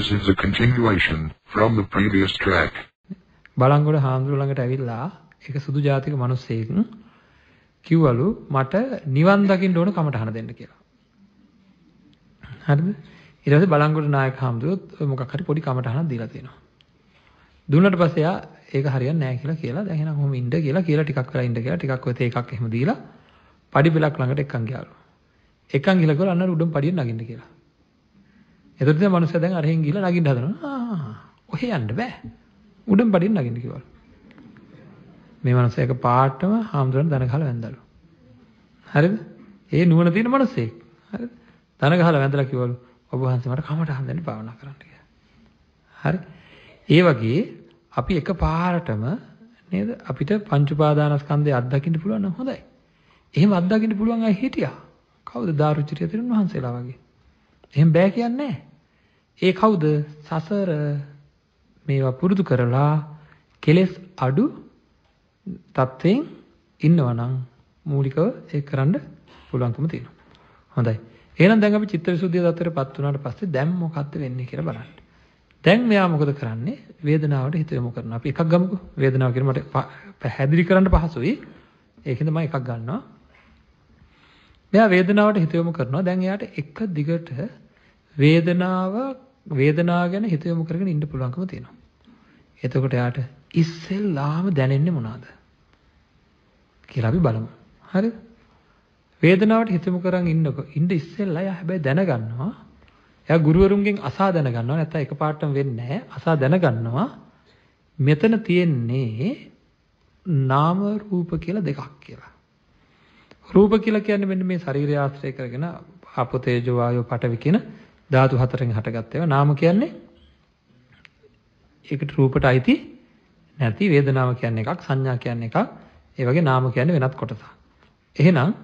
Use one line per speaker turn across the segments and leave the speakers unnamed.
This is a continuation from the previous track.
Balangoda හාමුදුරුවෝ ළඟට ඇවිල්ලා ඒක සුදු ජාතික මිනිස්සෙක් කිව්වලු මට නිවන් දකින්න ඕන කමටහන දෙන්න කියලා. හරිද? ඊට පස්සේ බලංගොඩ නායක හාමුදුරුවෝ මොකක් හරි පොඩි කමටහනක් දීලා තියෙනවා. දුන්නට පස්සේ යා ඒක හරියන්නේ නැහැ කියලා කියලා දැන් එහෙනම් කොහොම ඉන්න කියලා කියලා ටිකක් වෙලා ඉන්න කියලා ටිකක් ඔය තේ එකක් එහෙම දීලා පඩි බෙලක් ළඟට එක්කන් ගියාලු. එක්කන් ගිහලා ගොල්ලෝ අන්න උඩම් පඩියෙන් නගින්න කියලා. එතකොට දැන් මනුස්සයා දැන් අරහෙන් ගිහලා නගින්න හදනවා. ආ ඔහෙ යන්න බෑ. උඩම් පඩියෙන් නගින්න කිව්වලු. මේ මනුස්සයා එක පාටම හාමුදුරන් දන ගහලා වැන්දලු. හරිද? ඒ නුවණ තියෙන මනුස්සෙක්. හරිද? දන ගහලා වැන්දලා කිව්වලු ඔබ වහන්සේ මට කමට හන්දෙන්න භාවනා කරන්න කියලා. හරි? ඒ වගේ අපි එක පාරටම නේද අපිට පංච උපාදානස්කන්ධය අත්දකින්න පුළුවන් නම් හොඳයි. එහෙම අත්දකින්න පුළුවන් අය හිටියා. කවුද දාරුචිරිය තෙරුන් වහන්සේලා වගේ. එහෙම බෑ කියන්නේ ඒ කවුද? සසර මේවා පුරුදු කරලා කෙලෙස් අඩු තත්වයෙන් ඉන්නවනම් මූලිකව ඒක කරන්න පුළුවන්කම තියෙනවා. හොඳයි. එහෙනම් දැන් අපි චිත්තවිසුද්ධිය தත්තරපත් වුණාට පස්සේ දැන් මොකද්ද වෙන්නේ කියලා බලන්න. දැන් මෙයා මොකද කරන්නේ? වේදනාවට හිත යොමු කරනවා. අපි එකක් ගමුකෝ. වේදනාව කියන මට පැහැදිලි කරන්න පහසුයි. ඒකෙන්ද මම එකක් ගන්නවා. මෙයා වේදනාවට හිත යොමු කරනවා. දැන් එයාට එක දිගට වේදනාව වේදනාව ගැන හිත යොමු කරගෙන ඉන්න පුළුවන්කම තියෙනවා. එතකොට එයාට ඉස්සෙල්ලාම දැනෙන්නේ මොනවද? කියලා අපි බලමු. හරිද? වේදනාවට හිත යොමු කරන් ඉන්නකො ඉන්න ඉස්සෙල්ලා එයා හැබැයි දැනගන්නවා. එයා ගුරුවරුන්ගෙන් අසා දැනගන්නවා නැත්නම් එකපාරටම වෙන්නේ නැහැ. අසා දැනගන්නවා මෙතන තියෙන්නේ නාම රූප කියලා දෙකක් කියලා. රූප කියලා කියන්නේ මෙන්න මේ ශරීරය ආශ්‍රය කරගෙන ආපෝ තේජෝ වායෝ පඨවි කියන ධාතු හතරෙන් හටගත් ඒවා. නාම කියන්නේ ඒකට රූපට අයිති නැති වේදනාව කියන්නේ එකක් සංඥා කියන්නේ එකක්. ඒ වගේ නාම කියන්නේ වෙනත් කොටසක්. එහෙනම්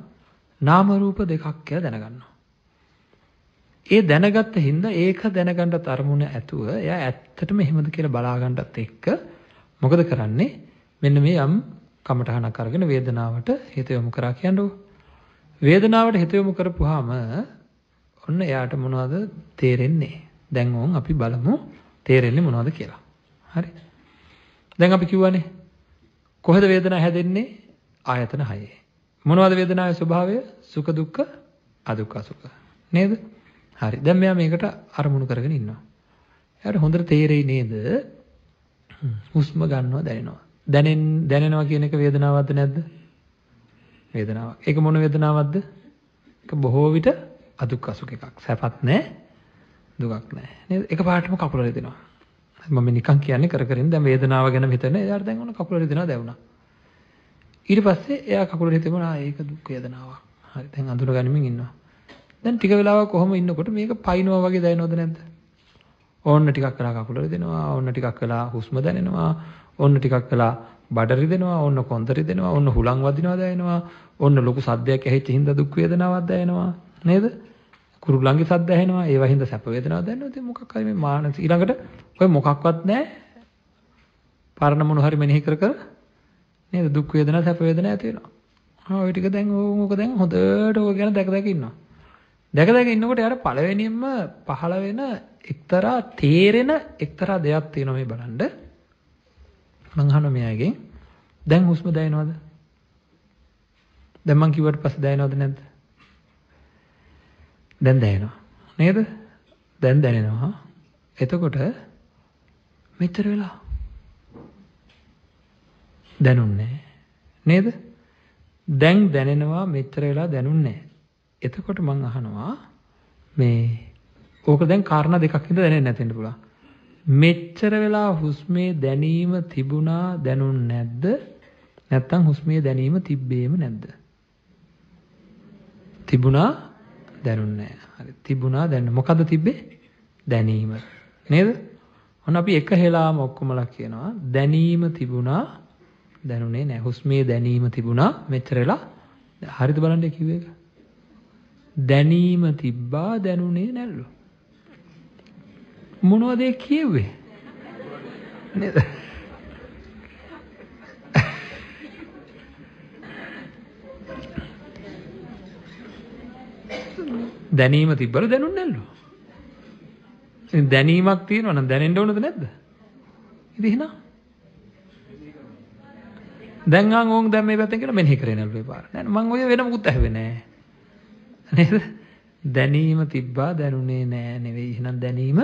නාම රූප දෙකක් කියලා දැනගන්නවා. ඒ දැනගත්ත හින්දා ඒක දැනගන්නත් අරමුණ ඇතුව එයා ඇත්තටම එහෙමද කියලා බලා ගන්නත් එක්ක මොකද කරන්නේ? මෙන්න මේ යම් කමටහනක් අරගෙන වේදනාවට හිත යොමු කරා කියන්නකො වේදනාවට හිත යොමු කරපුවාම ඔන්න එයාට මොනවද තේරෙන්නේ දැන් ඕන් අපි බලමු තේරෙන්නේ මොනවද කියලා හරි. දැන් අපි කිව්වනේ කොහෙද වේදනාව හැදෙන්නේ? ආයතන 6. මොනවද වේදනාවේ ස්වභාවය? සුඛ දුක්ඛ අදුක්ඛ සුඛ. නේද? හරි. දැන් මෙයා මේකට අරමුණු කරගෙන ඉන්නවා. එයාට හොඳට තේරෙයි නේද? හුස්ම ගන්නවා දැනෙනවා. දැනෙන් දැනෙනවා කියන එක වේදනාවක්ද නැද්ද? වේදනාවක්. ඒක මොන වේදනාවක්ද? ඒක බොහෝ විට අදුක්ඛ සුඛ එකක්. සැපත් නැහැ, දුකක් නැහැ. නේද? එකපාරටම කකුල රිදෙනවා. මම නිකන් කියන්නේ කර කරින් දැන් වේදනාව ගැන හිතන එයාට දැන් ඔන්න කකුල රිදෙනවා දැවුණා. ඊට පස්සේ එයා කකුල රිදෙමුණා ඒක දුක් වේදනාවක්. හරි දැන් අඳුර ගනිමින් ඉන්නවා. දැන් ටික වෙලාවක් කොහොම ඉන්නකොට මේක පයින්නවා වගේ දැනෙනවද නැද්ද? ඕන්න ටිකක් වෙලා කකුල රිදෙනවා, ඕන්න ටිකක් වෙලා හුස්ම දැනෙනවා, ඕන්න ටිකක් වෙලා බඩ රිදෙනවා, ඕන්න කොන්ද රිදෙනවා, ඕන්න හුලං වදිනවා දැනෙනවා, ඕන්න ලොකු සද්දයක් ඇහිච්ච හින්දා දුක් වේදනාවක් දැනෙනවා නේද? කුරුල්ලන්ගේ සද්ද ඇහෙනවා ඒවා හින්දා සැප වේදනාවක් දැනෙනවා. ඉතින් මොකක් හරි මේ මානසික ඊළඟට ඔය මොකක්වත් නැහැ. පරණ මොන හරි මෙනෙහි කර කර නේද? දුක් වේදනා සැප වේදනා ඇති වෙනවා. ආ ඔය ටික දැන් ඕක දැන් හොඳට ඕක ගැන දැක දැක ඉන්නවා. දැක දැක ඉන්නකොට යාර පළවෙනියෙන්ම පහළ වෙන එක්තරා තේරෙන එක්තරා දෙයක් තියෙනවා මේ බලන්න. මං අහනවා මෙයාගෙන්. දැන් හුස්ම දැනෙනවද? දැන් මං කිව්වට පස්සේ දැනෙනවද නැද්ද? දැන් දැනෙනවා. නේද? දැන් දැනෙනවා. එතකොට මෙච්චර වෙලා දැනුන්නේ නේද? දැන් දැනෙනවා මෙච්චර වෙලා දැනුන්නේ එතකොට මං අහනවා මේ ඕක දැන් කාරණා දෙකක් ඉඳ දැනෙන්නේ නැතෙන්න පුළුවන්. මෙච්චර වෙලා හුස්මේ දැනීම තිබුණා දැනුන්නේ නැද්ද? නැත්තම් හුස්මේ දැනීම තිබ්බේම නැද්ද? තිබුණා දැනුන්නේ හරි. තිබුණා දැන්න. මොකද්ද තිබ්බේ? දැනීම. නේද? ඔන්න අපි එක හෙලාම ඔක්කොමලා කියනවා. දැනීම තිබුණා දැනුනේ නැහැ. හුස්මේ දැනීම තිබුණා මෙච්චරලා හරිද බලන්න කිව්ව එක දැනීම තිබ්බා දැනුනේ නැල්ලු. මොනවද කියෙව්වේ? නේද? දැනීම තිබ්බල දැනුන්නේ නැල්ලු. ඉතින් දැනීමක් තියෙනවා නම් දැනෙන්න ඕනද නැද්ද? ඉතින් එහෙනම් දැන් ආන් ඕන් දැන් මේ පැත්තෙන් කියලා මෙනෙහි කරේ නෑ පාර. නෑ මං ඔය වෙන මොකුත් ඇහුවේ නෑ. නේද? දැනීම තිබ්බා දැනුනේ නෑ නෙවෙයි. එහෙනම් දැනීම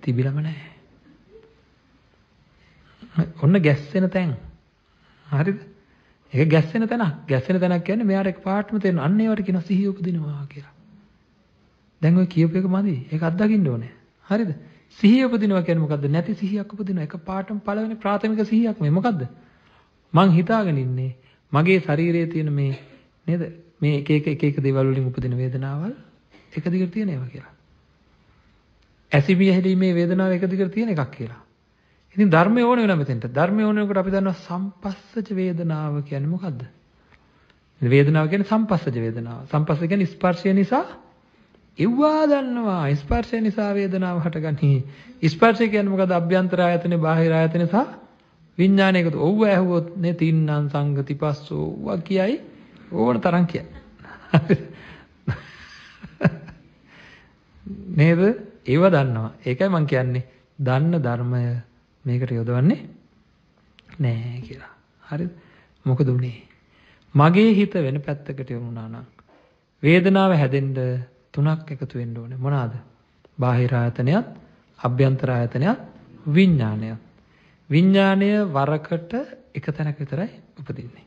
තිබිලම නෑ. ඔන්න ගැස්සෙන තැන්. හරිද? ඒක ගැස්සෙන තැනක්. ගැස්සෙන තැනක් කියන්නේ මෙයාට එකපාරටම තේරෙන අන්න ඒවට කියන සිහිය උපදිනවා කියලා. දැන් ඔය කියපු එක මදි. ඒක අත්දකින්න ඕනේ. හරිද? සිහිය උපදිනවා කියන්නේ මොකද්ද? නැති සිහියක් උපදිනවා. එක පාටම පළවෙනි ප්‍රාථමික සිහියක් මේ මොකද්ද? මං හිතාගෙන ඉන්නේ මගේ ශරීරයේ තියෙන මේ නේද? මේ එක එක එක එක දේවල් වලින් උපදින වේදනාවල් එක දිගට තියෙන ඒවා කියලා. ඇසිබිය හැදීමේ වේදනාව එක දිගට තියෙන එකක් කියලා. ඉතින් ධර්මය ඕන වෙනවා මෙතෙන්ට. ධර්මය ඕන වෙනකොට අපි දන්නවා සම්පස්සජ වේදනාව කියන්නේ මොකද්ද? වේදනාව කියන්නේ සම්පස්සජ වේදනාව. සම්පස්ස කියන්නේ ස්පර්ශය නිසා එව්වා දන්නවා. ස්පර්ශය නිසා වේදනාව හටගනී. ස්පර්ශය කියන්නේ මොකද්ද? අභ්‍යන්තර ආයතනේ බාහිර ආයතනේ සහ විඥානය එකතු. ඔව්ව ඇහුවොත් නේ තින්නම් සංගති පස්සෝ වා කියයි ඕන තරම් කියයි. නේද? ඒව දන්නවා. ඒකයි මම කියන්නේ දන්න ධර්මය මේකට යොදවන්නේ නෑ කියලා. හරිද? මොකද උනේ? මගේ හිත වෙන පැත්තකට යොමුනා නම් වේදනාව හැදෙන්න තුනක් එකතු වෙන්න ඕනේ. මොනවාද? බාහිර ආයතනයත්, අභ්‍යන්තර ආයතනයත්, විඥානයත්. විඥානය වරකට එක තැනක විතරයි උපදින්නේ.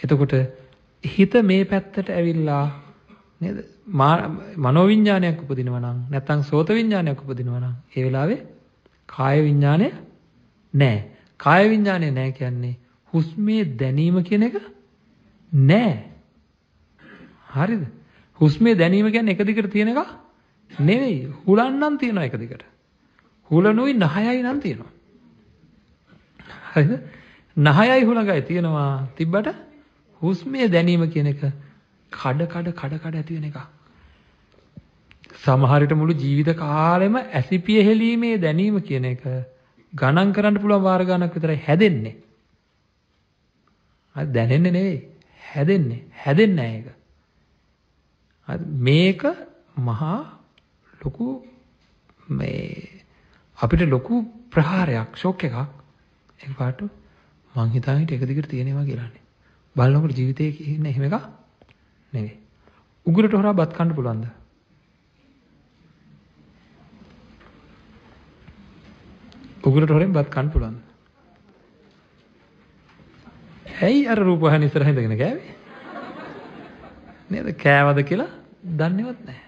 එතකොට හිත මේ පැත්තට ඇවිල්ලා නේද? මනෝවිඥානයක් උපදිනවා නම් නැත්නම් සෝත විඥානයක් උපදිනවා නම් ඒ වෙලාවේ කාය විඥානය නෑ. කාය විඥානය නෑ කියන්නේ හුස්මේ දැනීම කියන එක නෑ. හරිද? හුස්මේ දැනීම කියන්නේ එක දිගට තියෙන එක නෙවෙයි. හුලන්නම් තියෙනවා එක දිගට. හුලනුයි නහයයි නම් තියෙනවා. හරිද? නහයයි හුලඟයි තියෙනවා. තිබ්බට හුස්මේ දැනීම කියන එක කඩ කඩ කඩ කඩ ඇති වෙන එක. සමහර විට මුළු ජීවිත කාලෙම ඇසිපිය හෙලීමේ දැනීම කියන එක ගණන් කරන්න පුළුවන් වාර ගණනක් විතරයි හැදෙන්නේ. හරි දැනෙන්නේ නෙවෙයි. හැදෙන්නේ. හැදෙන්නේ නැහැ ඒක. හරි මේක මහා ලොකු මේ අපිට ලොකු ප්‍රහාරයක් ෂොක් එකක්. එකපාරට මං හිතාගෙන හිටිය එක දිගට තියෙනවා කියලානේ. බලනකොට ජීවිතේ ඉන්නේ එහෙම එකක් නෙවෙයි. උගුරට හොරා බත් කන්න පුළුවන්ද? උගුරට හොරෙන් බත් කන්න පුළුවන්. ඇයි අර රූපවාහින ඉස්සරහ ඉඳගෙන කෑවේ? නේද? කෑවද කියලා දන්නේවත් නැහැ.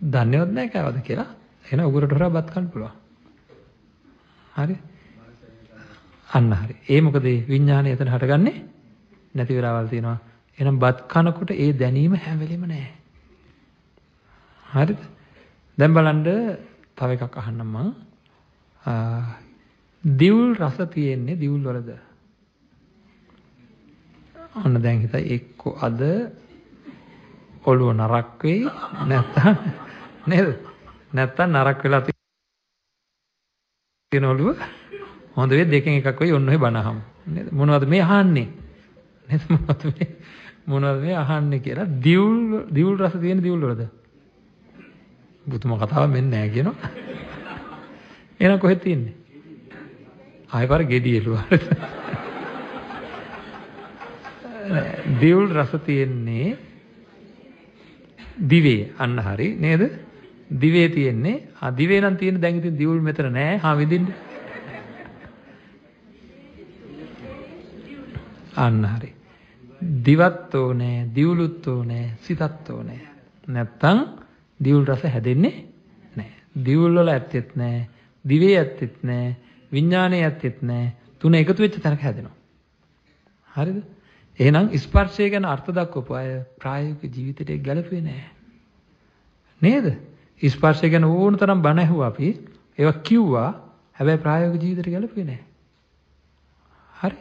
දන්නේවත් නැහැ කෑවද කියලා. එහෙනම් උගුරට හොරා බත් කන්න පුළුවන්. හරි? අන්න හරි. ඒ මොකද විඥානය එතන හටගන්නේ නැති වෙලාවල් තියෙනවා. එහෙනම් බත් කනකොට ඒ දැනීම හැම වෙලෙම නැහැ. හරිද? දැන් බලන්න තව එකක් අහන්නම් මම. දිවුල් රස තියෙන්නේ දිවුල් වලද? ඔන්න දැන් හිතයි එක්ක අද ඔළුව නරක් වෙයි නැත්තම් නේද? නැත්තම් නරක් වෙලා තියෙන ඔළුව හොඳ වෙයි දෙකෙන් එකක් වෙයි ඔන්න ඔය බනහම. නේද? මොනවද මේ අහන්නේ? නේද මොනවද මේ මොනවද මේ අහන්නේ කියලා දිවුල් දිවුල් රස තියෙන දිවුල් වලද? බුදුම කතාව මෙන්න නෑ කියනවා. එහෙනම් කොහෙද තියෙන්නේ? ආයෙපාර ගෙඩි එළුවා. දිවුල් රස තියෙන්නේ දිවේ අන්න හරි නේද? දිවේ තියෙන්නේ ආ දිවේ නම් තියෙන දැන් ඉතින් දිවුල් මෙතන නෑ. හා විඳින්න. අන්න හරි. දිවත් ඕනේ, දිවුලුත් ඕනේ, සිතත් ඕනේ. නැත්තම් දිවුල් රස හැදෙන්නේ නැහැ. දිවුල් වල ඇත්තෙත් නැහැ. දිවේ ඇත්තෙත් නැහැ. විඥානයේ ඇත්තෙත් නැහැ. තුන එකතු වෙච්ච තැනක හැදෙනවා. හරිද? එහෙනම් ස්පර්ශය ගැන අර්ථ දක්වපු අය ප්‍රායෝගික ජීවිතයට ගැලපෙන්නේ නැහැ. නේද? ස්පර්ශය ගැන ඕන තරම් බණ ඇහුවා අපි. ඒවා කිව්වා. හැබැයි ප්‍රායෝගික ජීවිතයට ගැලපෙන්නේ නැහැ. හරි.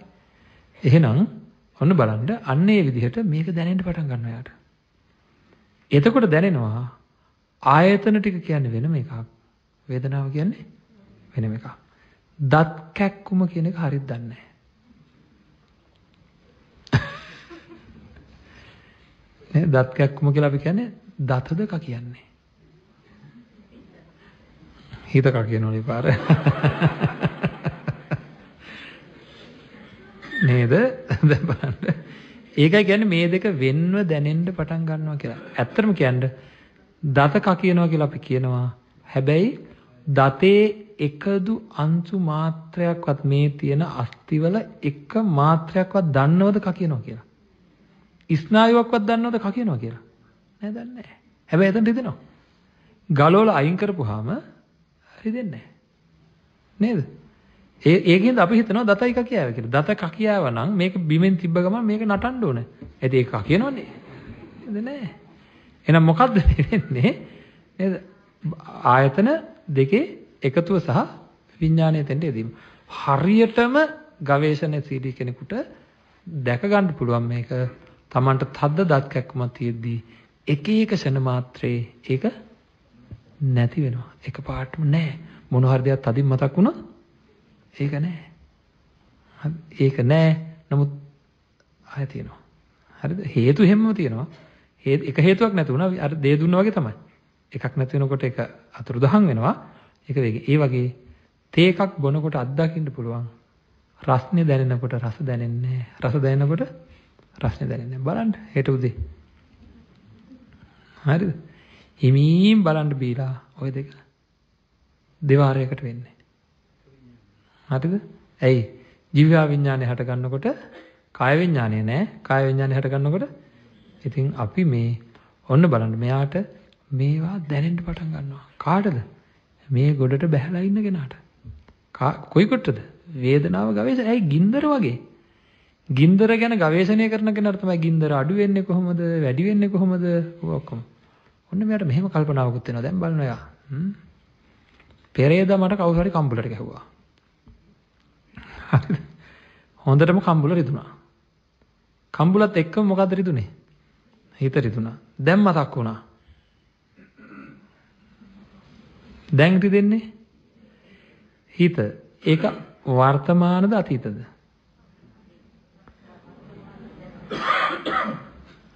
එහෙනම් ඔන්න බලන්න අන්න ඒ විදිහට මේක දැනෙන්න පටන් ගන්නවා යාට. එතකොට දැනෙනවා ආයතන ටික කියන්නේ වෙනම එකක්. වේදනාව කියන්නේ වෙනම එකක්. දත් කැක්කුම කියන එක හරියට දන්නේ නැහැ. නේ දත් කැක්කුම කියලා අපි කියන්නේ දතද ක කියන්නේ. හිතක කියනෝනේ පාර. නේද? දැන් බලන්න. ඒකයි කියන්නේ මේ දෙක වෙන්ව දැනෙන්න පටන් ගන්නවා කියලා. ඇත්තටම කියන්නේ දත කකියනවා කියලා අපි කියනවා. හැබැයි දතේ එකදු අංශු මාත්‍රයක්වත් මේ තියෙන අස්තිවල එක මාත්‍රයක්වත් දන්නවද කකියනවා කියලා. ස්නායුවක්වත් දන්නවද කකියනවා කියලා. නෑ දන්නේ නෑ. හැබැයි එතන රිදෙනවා. ගලවල අයින් කරපුවාම රිදෙන්නේ නෑ. නේද? ඒ ඒකෙන්ද අපි හිතනවා දතයි කකියාව කියලා. දත කකියාව නම් මේක බිමෙන් තිබ්බ ගමන් මේක නටන්න ඕනේ. ඒත් ඒක කකියනවනේ. නේද නෑ. එහෙනම් මොකද්ද වෙන්නේ? නේද? ආයතන දෙකේ එකතුව සහ විඥානය දෙන්න යෙදීම. හරියටම ගවේෂණශීලී කෙනෙකුට දැක ගන්න පුළුවන් මේක Tamanට තද්ද දත් කැක්කමක් තියෙද්දී එක එක ෂණ මාත්‍රේ ඒක නැති වෙනවා. එකපාරටම නෑ. මොන හරි දෙයක් තදින් මතක් වුණා ඒක නෑ. ඒක නෑ. නමුත් ආය තියෙනවා. හරිද? හේතු හැමම තියෙනවා. එක හේතුවක් නැති වුණා අර දේ දුන්නා වගේ තමයි. එකක් නැති වෙනකොට ඒක අතුරුදහන් වෙනවා. ඒක වේගේ. ඒ වගේ තේ එකක් බොනකොට අත්දකින්න පුළුවන්. රස්නේ දැනෙනකොට රස දැනෙන්නේ රස දැනෙනකොට රස්නේ දැනෙන්නේ බලන්න හෙට උදේ. හරිද? හිමීම් බලන්න බීලා ওই දෙක දෙවාරයකට වෙන්නේ. හරිද? ඇයි? ජීව විඥානය හට ගන්නකොට කාය විඥානය නෑ. කාය විඥානය හට ගන්නකොට ඉතින් අපි මේ ඔන්න බලන්න මෙයාට මේවා දැනෙන්න පටන් ගන්නවා. කාටද? මේ ගොඩට බැහැලා ඉන්න කෙනාට. කොයි කොටද? වේදනාව ගවේෂණය. ඇයි ගින්දර වගේ? ගින්දර ගැන ගවේෂණය කරන කෙනාට තමයි ගින්දර අඩු වෙන්නේ කොහොමද? වැඩි වෙන්නේ කොහොමද? ඔක්කොම. ඔන්න මෙයාට මෙහෙම කල්පනාවකුත් එනවා. දැන් බලන්න එයා. හ්ම්. පෙරේද මට කවුරු හරි කම්බුලට ගැහුවා. හරිද? හොඳටම කම්බුල රිදුනා. කම්බුලත් එක්කම මොකද්ද රිදුනේ? හිත රිදුනා. දැන් මතක් වුණා. දැන් රිදෙන්නේ හිත. ඒක වර්තමානද අතීතද?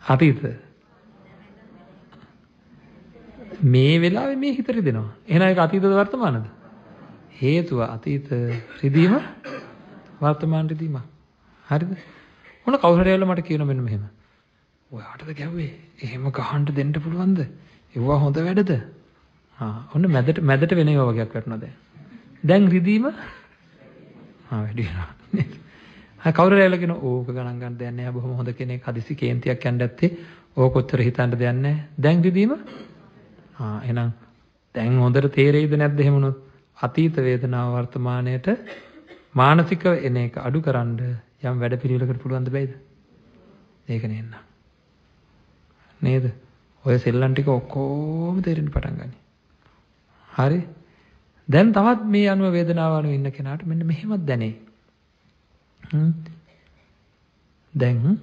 අතීත. මේ වෙලාවේ මේ හිත රිදෙනවා. එහෙනම් ඒක අතීතද වර්තමානද? හේතුව අතීත රිදීම වර්තමාන රිදීම. හරිද? මොන කවුරු හරි මට කියන මෙන්න මෙහෙම. ඔයාටද ගැව්වේ? එහෙම ගහන්න දෙන්න පුළුවන්ද? ඒවා හොඳ වැඩද? ආ ඔන්න මැදට මැදට වෙන ඒවා වගේක් වැටුණා දැන්. දැන් රිදීම ආ වැඩි වෙනවා. හා කවුරු හරි ඇවිල්ලා කියනවා ඕක ගණන් ගන්න දෙයක් නැහැ බොහොම හොඳ කෙනෙක් හදිසි කේන්තියක් යන්න ඇත්තේ ඕක ඔච්චර හිතන්න දෙයක් නැහැ. දැන් රිදීම ආ එහෙනම් දැන් හොඳට තේරෙයිද නැද්ද එහෙම වුණොත් අතීත වේදනාව වර්තමානයේට මානසික එන එක අඩුකරනද යම් වැඩ පිළිවෙලකට පුළුවන් ද බැයිද? ඒක නෙන්න. නේද? ඔය සෙල්ලම් ටික ඔක්කොම තේරෙන්න පටන් ගනී. හරි? දැන් තවත් මේ අනුව වේදනාව අනුව ඉන්න කෙනාට මෙන්න මෙහෙමත් දැනේ. දැන්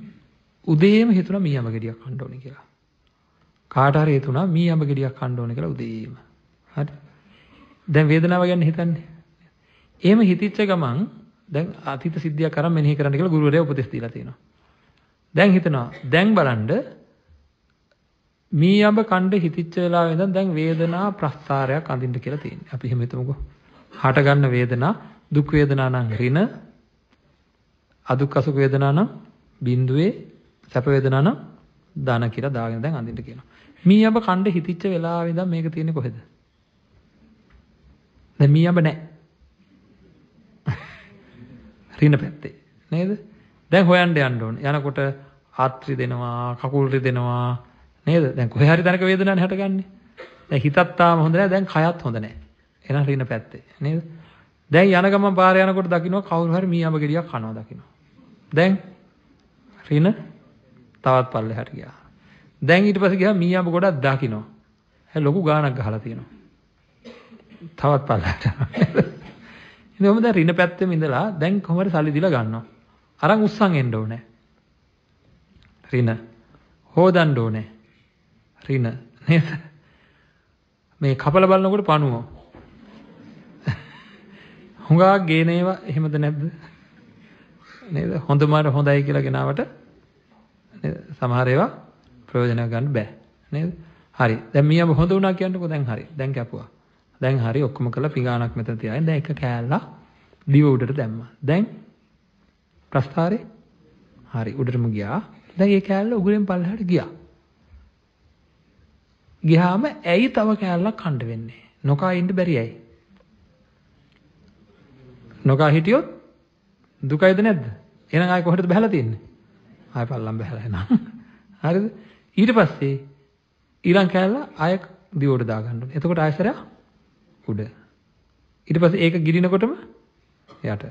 උදේම හිතුණා මී අඹ ගෙඩියක් කන්න ඕනේ කියලා. කාට හරි හිතුණා මී අඹ ගෙඩියක් කන්න ඕනේ කියලා උදේම. හරි? දැන් වේදනාව ගැන හිතන්නේ. එහෙම හිතිච්ච ගමන් දැන් අතීත සිද්ධියක් අරන් මෙනෙහි කරන්න කියලා ගුරුවරයා උපදෙස් දීලා තියෙනවා. දැන් හිතනවා දැන් බලන්න මී අඹ කණ්ඩ හිතිච්ච වෙලාවෙ ඉඳන් දැන් වේදනා ප්‍රස්තාරයක් අඳින්න කියලා තියෙනවා. අපි එහෙම හිතමුකෝ. හට ගන්න වේදනා දුක් වේදනා නම් ඍණ අදුක් අසුක වේදනා නම් බිඳුවේ සැප වේදනා නම් ධන කියලා දාගෙන දැන් අඳින්න කියනවා. මී අඹ කණ්ඩ හිතිච්ච වෙලාවෙ ඉඳන් මේක තියෙන්නේ කොහෙද? දැන් මී අඹ නැහැ. රින පැත්තේ නේද? දැන් හොයන්න යන්න ඕනේ. යනකොට ආත්‍රි දෙනවා, කකුල් රිදෙනවා නේද? දැන් කොහේ හරි තැනක වේදනාවක් හටගන්නේ. දැන් හිතත් තාම හොඳ නැහැ, දැන් කයත් හොඳ නැහැ. එහෙනම් රින පැත්තේ නේද? දැන් යන ගමන් පාරේ යනකොට දකින්න කවුරු හරි මී අඹ ගෙඩියක් කනවා දකින්න. දැන් රින තවත් පල්ලෙහාට ගියා. දැන් ඊට පස්සේ ගියා මී අඹ ගොඩක් දකින්න. හැ ලොකු ගාණක් ගහලා තියෙනවා. තවත් පල්ලෙහාට. ඉතින් ඔහම දැන් රින පැත්තෙම ඉඳලා දැන් කොහොමද සල්ලි දීලා ගන්නවා. අරන් උස්සන් එන්න ඕනේ. රින හොදන්න ඕනේ. රින නේද? මේ කපල බලනකොට පණුව. හුඟා ගේන ඒවා එහෙමද නැද්ද? නේද? හොඳමර හොඳයි කියලා ගෙනාවට නේද? සමහර ඒවා ප්‍රයෝජන ගන්න බෑ. නේද? හරි. දැන් මීයම හොඳ වුණා කියන්නකෝ දැන් හරි. දැන් කැපුවා. දැන් හරි ඔක්කොම කළා පිඟානක් මෙතන තියාගෙන දැන් එක කෑල්ලක් දිව උඩට දැම්මා. දැන් ප්‍රස්ථාරේ හරි උඩටම ගියා. දැන් ඒ කෑල්ල උගුරෙන් පල්ලෙහාට ගියා. ගියාම ඇයි තව කෑල්ලක් කන්න වෙන්නේ? නොකා ඉන්න බැරි ඇයි? නොකා හිටියොත් දුකයිද නැද්ද? එහෙනම් ආයෙ කොහෙටද බහලා තියන්නේ? ආයෙ පල්ලම් බහලා එනවා. හරිද? ඊට පස්සේ ඊළඟ කෑල්ල ආයෙ දිවට දා ගන්න ඕනේ. එතකොට ආයෙසරයක් උඩ. ඊට පස්සේ ඒක ගිරිනකොටම යට.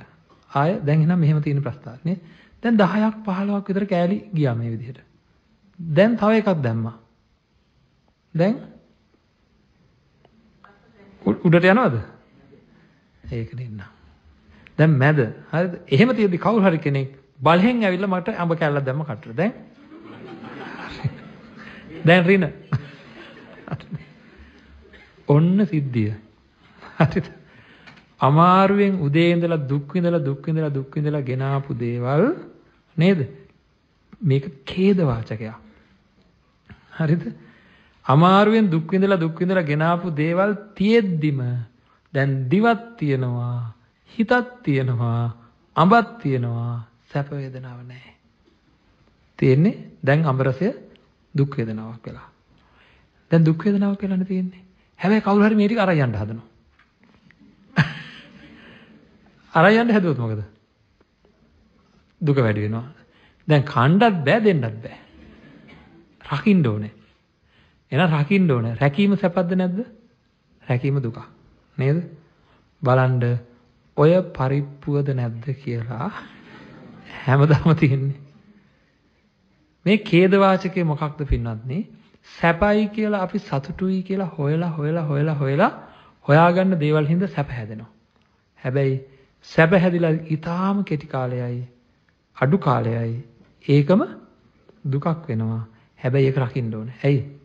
ආයෙ දැන් එහෙනම් මෙහෙම තියෙන ප්‍රස්තාව නේ. දැන් 10ක් 15ක් විතර කෑලි ගියා මේ විදිහට. දැන් තව එකක් දැම්මා. දැන් උඩට යනවද? ඒක නෙන්න. දැන් මැද. හරිද? එහෙම තියෙද්දි කවුරු හරි කෙනෙක් බලෙන් ඇවිල්ලා මට අඹ කැල්ලක් දැම්ම කටට. දැන් දැන් රින. ඔන්න සිද්ධිය. හරිද? අමාරුවෙන් උදේ ඉඳලා දුක් විඳලා දුක් විඳලා දුක් විඳලා ගෙනාපු දේවල් නේද? මේක ඛේද වාචකයක්. හරිද? අමාරුවෙන් දුක් විඳලා දුක් විඳලා ගෙනාපු දේවල් තියෙද්දිම දැන් දිවක් තියනවා හිතක් තියනවා අඹක් තියනවා සැප වේදනාවක් නැහැ. තියෙන්නේ දැන් අඹරසය දුක් වේදනාවක් වෙලා. දැන් දුක් වේදනාවක් වෙලානේ තියෙන්නේ. හැබැයි කවුරු හරි මේ ටික අරන් යන්න හදනවා. අරන් යන්න හැදුවොත් මොකද? දුක වැඩි වෙනවා. දැන් කණ්ඩත් බෑ දෙන්නත් බෑ. රකින්න ඕනේ. එහෙනම් රකින්න ඕනේ. රැකීම සැපද නැද්ද? රැකීම දුක. නේද? බලන්න ඔය පරිප්පුවද නැද්ද කියලා හැමදාම තියෙන්නේ. මේ ඛේද වාචකේ මොකක්ද පින්වත්නි? සැපයි කියලා අපි සතුටුයි කියලා හොයලා හොයලා හොයලා හොයලා හොයාගන්න දේවල් හින්දා සැප හැදෙනවා. හැබැයි සැප හැදිලා ඊටාම කෙටි කාලයයි අඩු කාලයයි ඒකම දුකක් වෙනවා. හැබැයි ඒක රකින්න ඕනේ. ඇයි?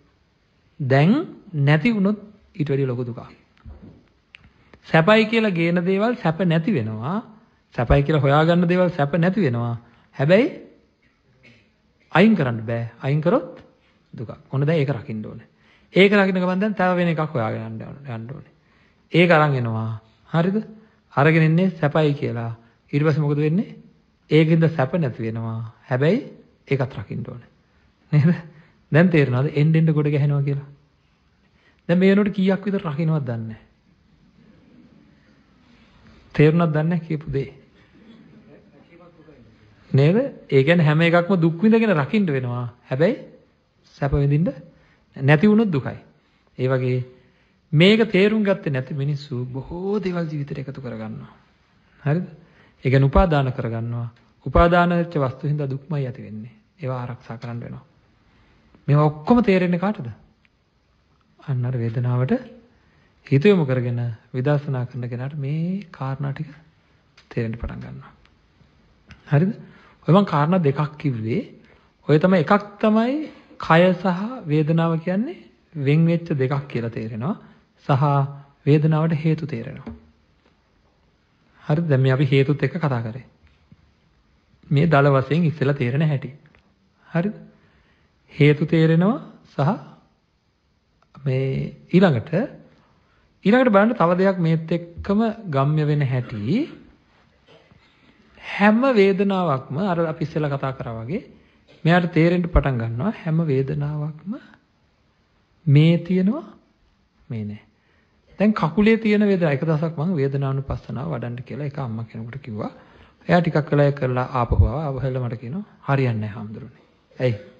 දැන් නැති වුණොත් ඊට වැඩිය ලොකු දුකක්. සැපයි කියලා ගේන දේවල් සැප නැති වෙනවා. සැපයි කියලා හොයාගන්න දේවල් සැප නැති වෙනවා. හැබැයි අයින් කරන්න බෑ. අයින් කරොත් දුකක්. ඔන්න දැන් ඒක රකින්න ඕනේ. ඒක රකින්න ගමන් දැන් තව වෙන එකක් හොයාගෙන යන්න ඕනේ. ඒක අරන් එනවා. හරිද? අරගෙන ඉන්නේ සැපයි කියලා. ඊට පස්සේ මොකද වෙන්නේ? ඒකින්ද සැප නැති වෙනවා. හැබැයි ඒකත් රකින්න ඕනේ. නේද? දැන් තේරෙනවද? එන්න එන්න ගොඩ ගැහෙනවා කියලා. දැන් මේ වෙනකොට කීයක් විතර රකින්නවද දන්නේ නැහැ. තේරුණාද දන්නේ නැහැ කියපු දේ. නේද? ඒ කියන්නේ හැම එකක්ම දුක් විඳගෙන රකින්න වෙනවා. හැබැයි සැප විඳින්න නැති වුණොත් දුකයි. ඒ වගේ මේක තේරුම් ගත්තේ නැති මිනිස්සු බොහෝ දේවල් ජීවිතේට එකතු කරගන්නවා. හරිද? ඒ කියන්නේ උපාදාන කරගන්නවා. උපාදාන වෙච්ච වස්තු හින්දා දුක්මයි ඇති වෙන්නේ. ඒවා ආරක්ෂා කරන්න වෙනවා. මේවා ඔක්කොම තේරෙන්නේ කාටද? අන්න අර වේදනාවට හිත යොමු කරගෙන විදර්ශනා කරන කෙනාට මේ කාරණා ටික තේරෙන්න පටන් ගන්නවා. හරිද? ඔය මං කාරණා දෙකක් කිව්වේ. ඔය තමයි එකක් තමයි කය සහ වේදනාව කියන්නේ වෙන් වෙච්ච දෙකක් කියලා තේරෙනවා. සහ වේදනාවට හේතු තේරෙනවා. හරිද? දැන් මේ අපි හේතුත් එක්ක කතා කරේ. මේ දල වශයෙන් ඉස්සෙල්ලා තේරෙන හැටි. හරිද? හේතු තේරෙනවා සහ මේ ඊළඟට ඊළඟට බලන්න තව දෙයක් මේත් එක්කම ගම්ම්‍ය වෙන හැටි හැම වේදනාවක්ම අර අපි ඉස්සෙල්ලා කතා කරා වගේ මෙයාට තේරෙන්න පටන් ගන්නවා හැම වේදනාවක්ම මේ තියෙනවා මේ නෑ. දැන් කකුලේ තියෙන වේදනාව එක දවසක් මම වේදනානුපස්සනාව වඩන්න කියලා එක අම්මා කෙනෙකුට කිව්වා. එයා ටිකක් වෙලා කරලා ආපහු ආවා. ආවහල මට කියනවා හරියන්නේ නැහැ හාමුදුරනේ. ඇයි?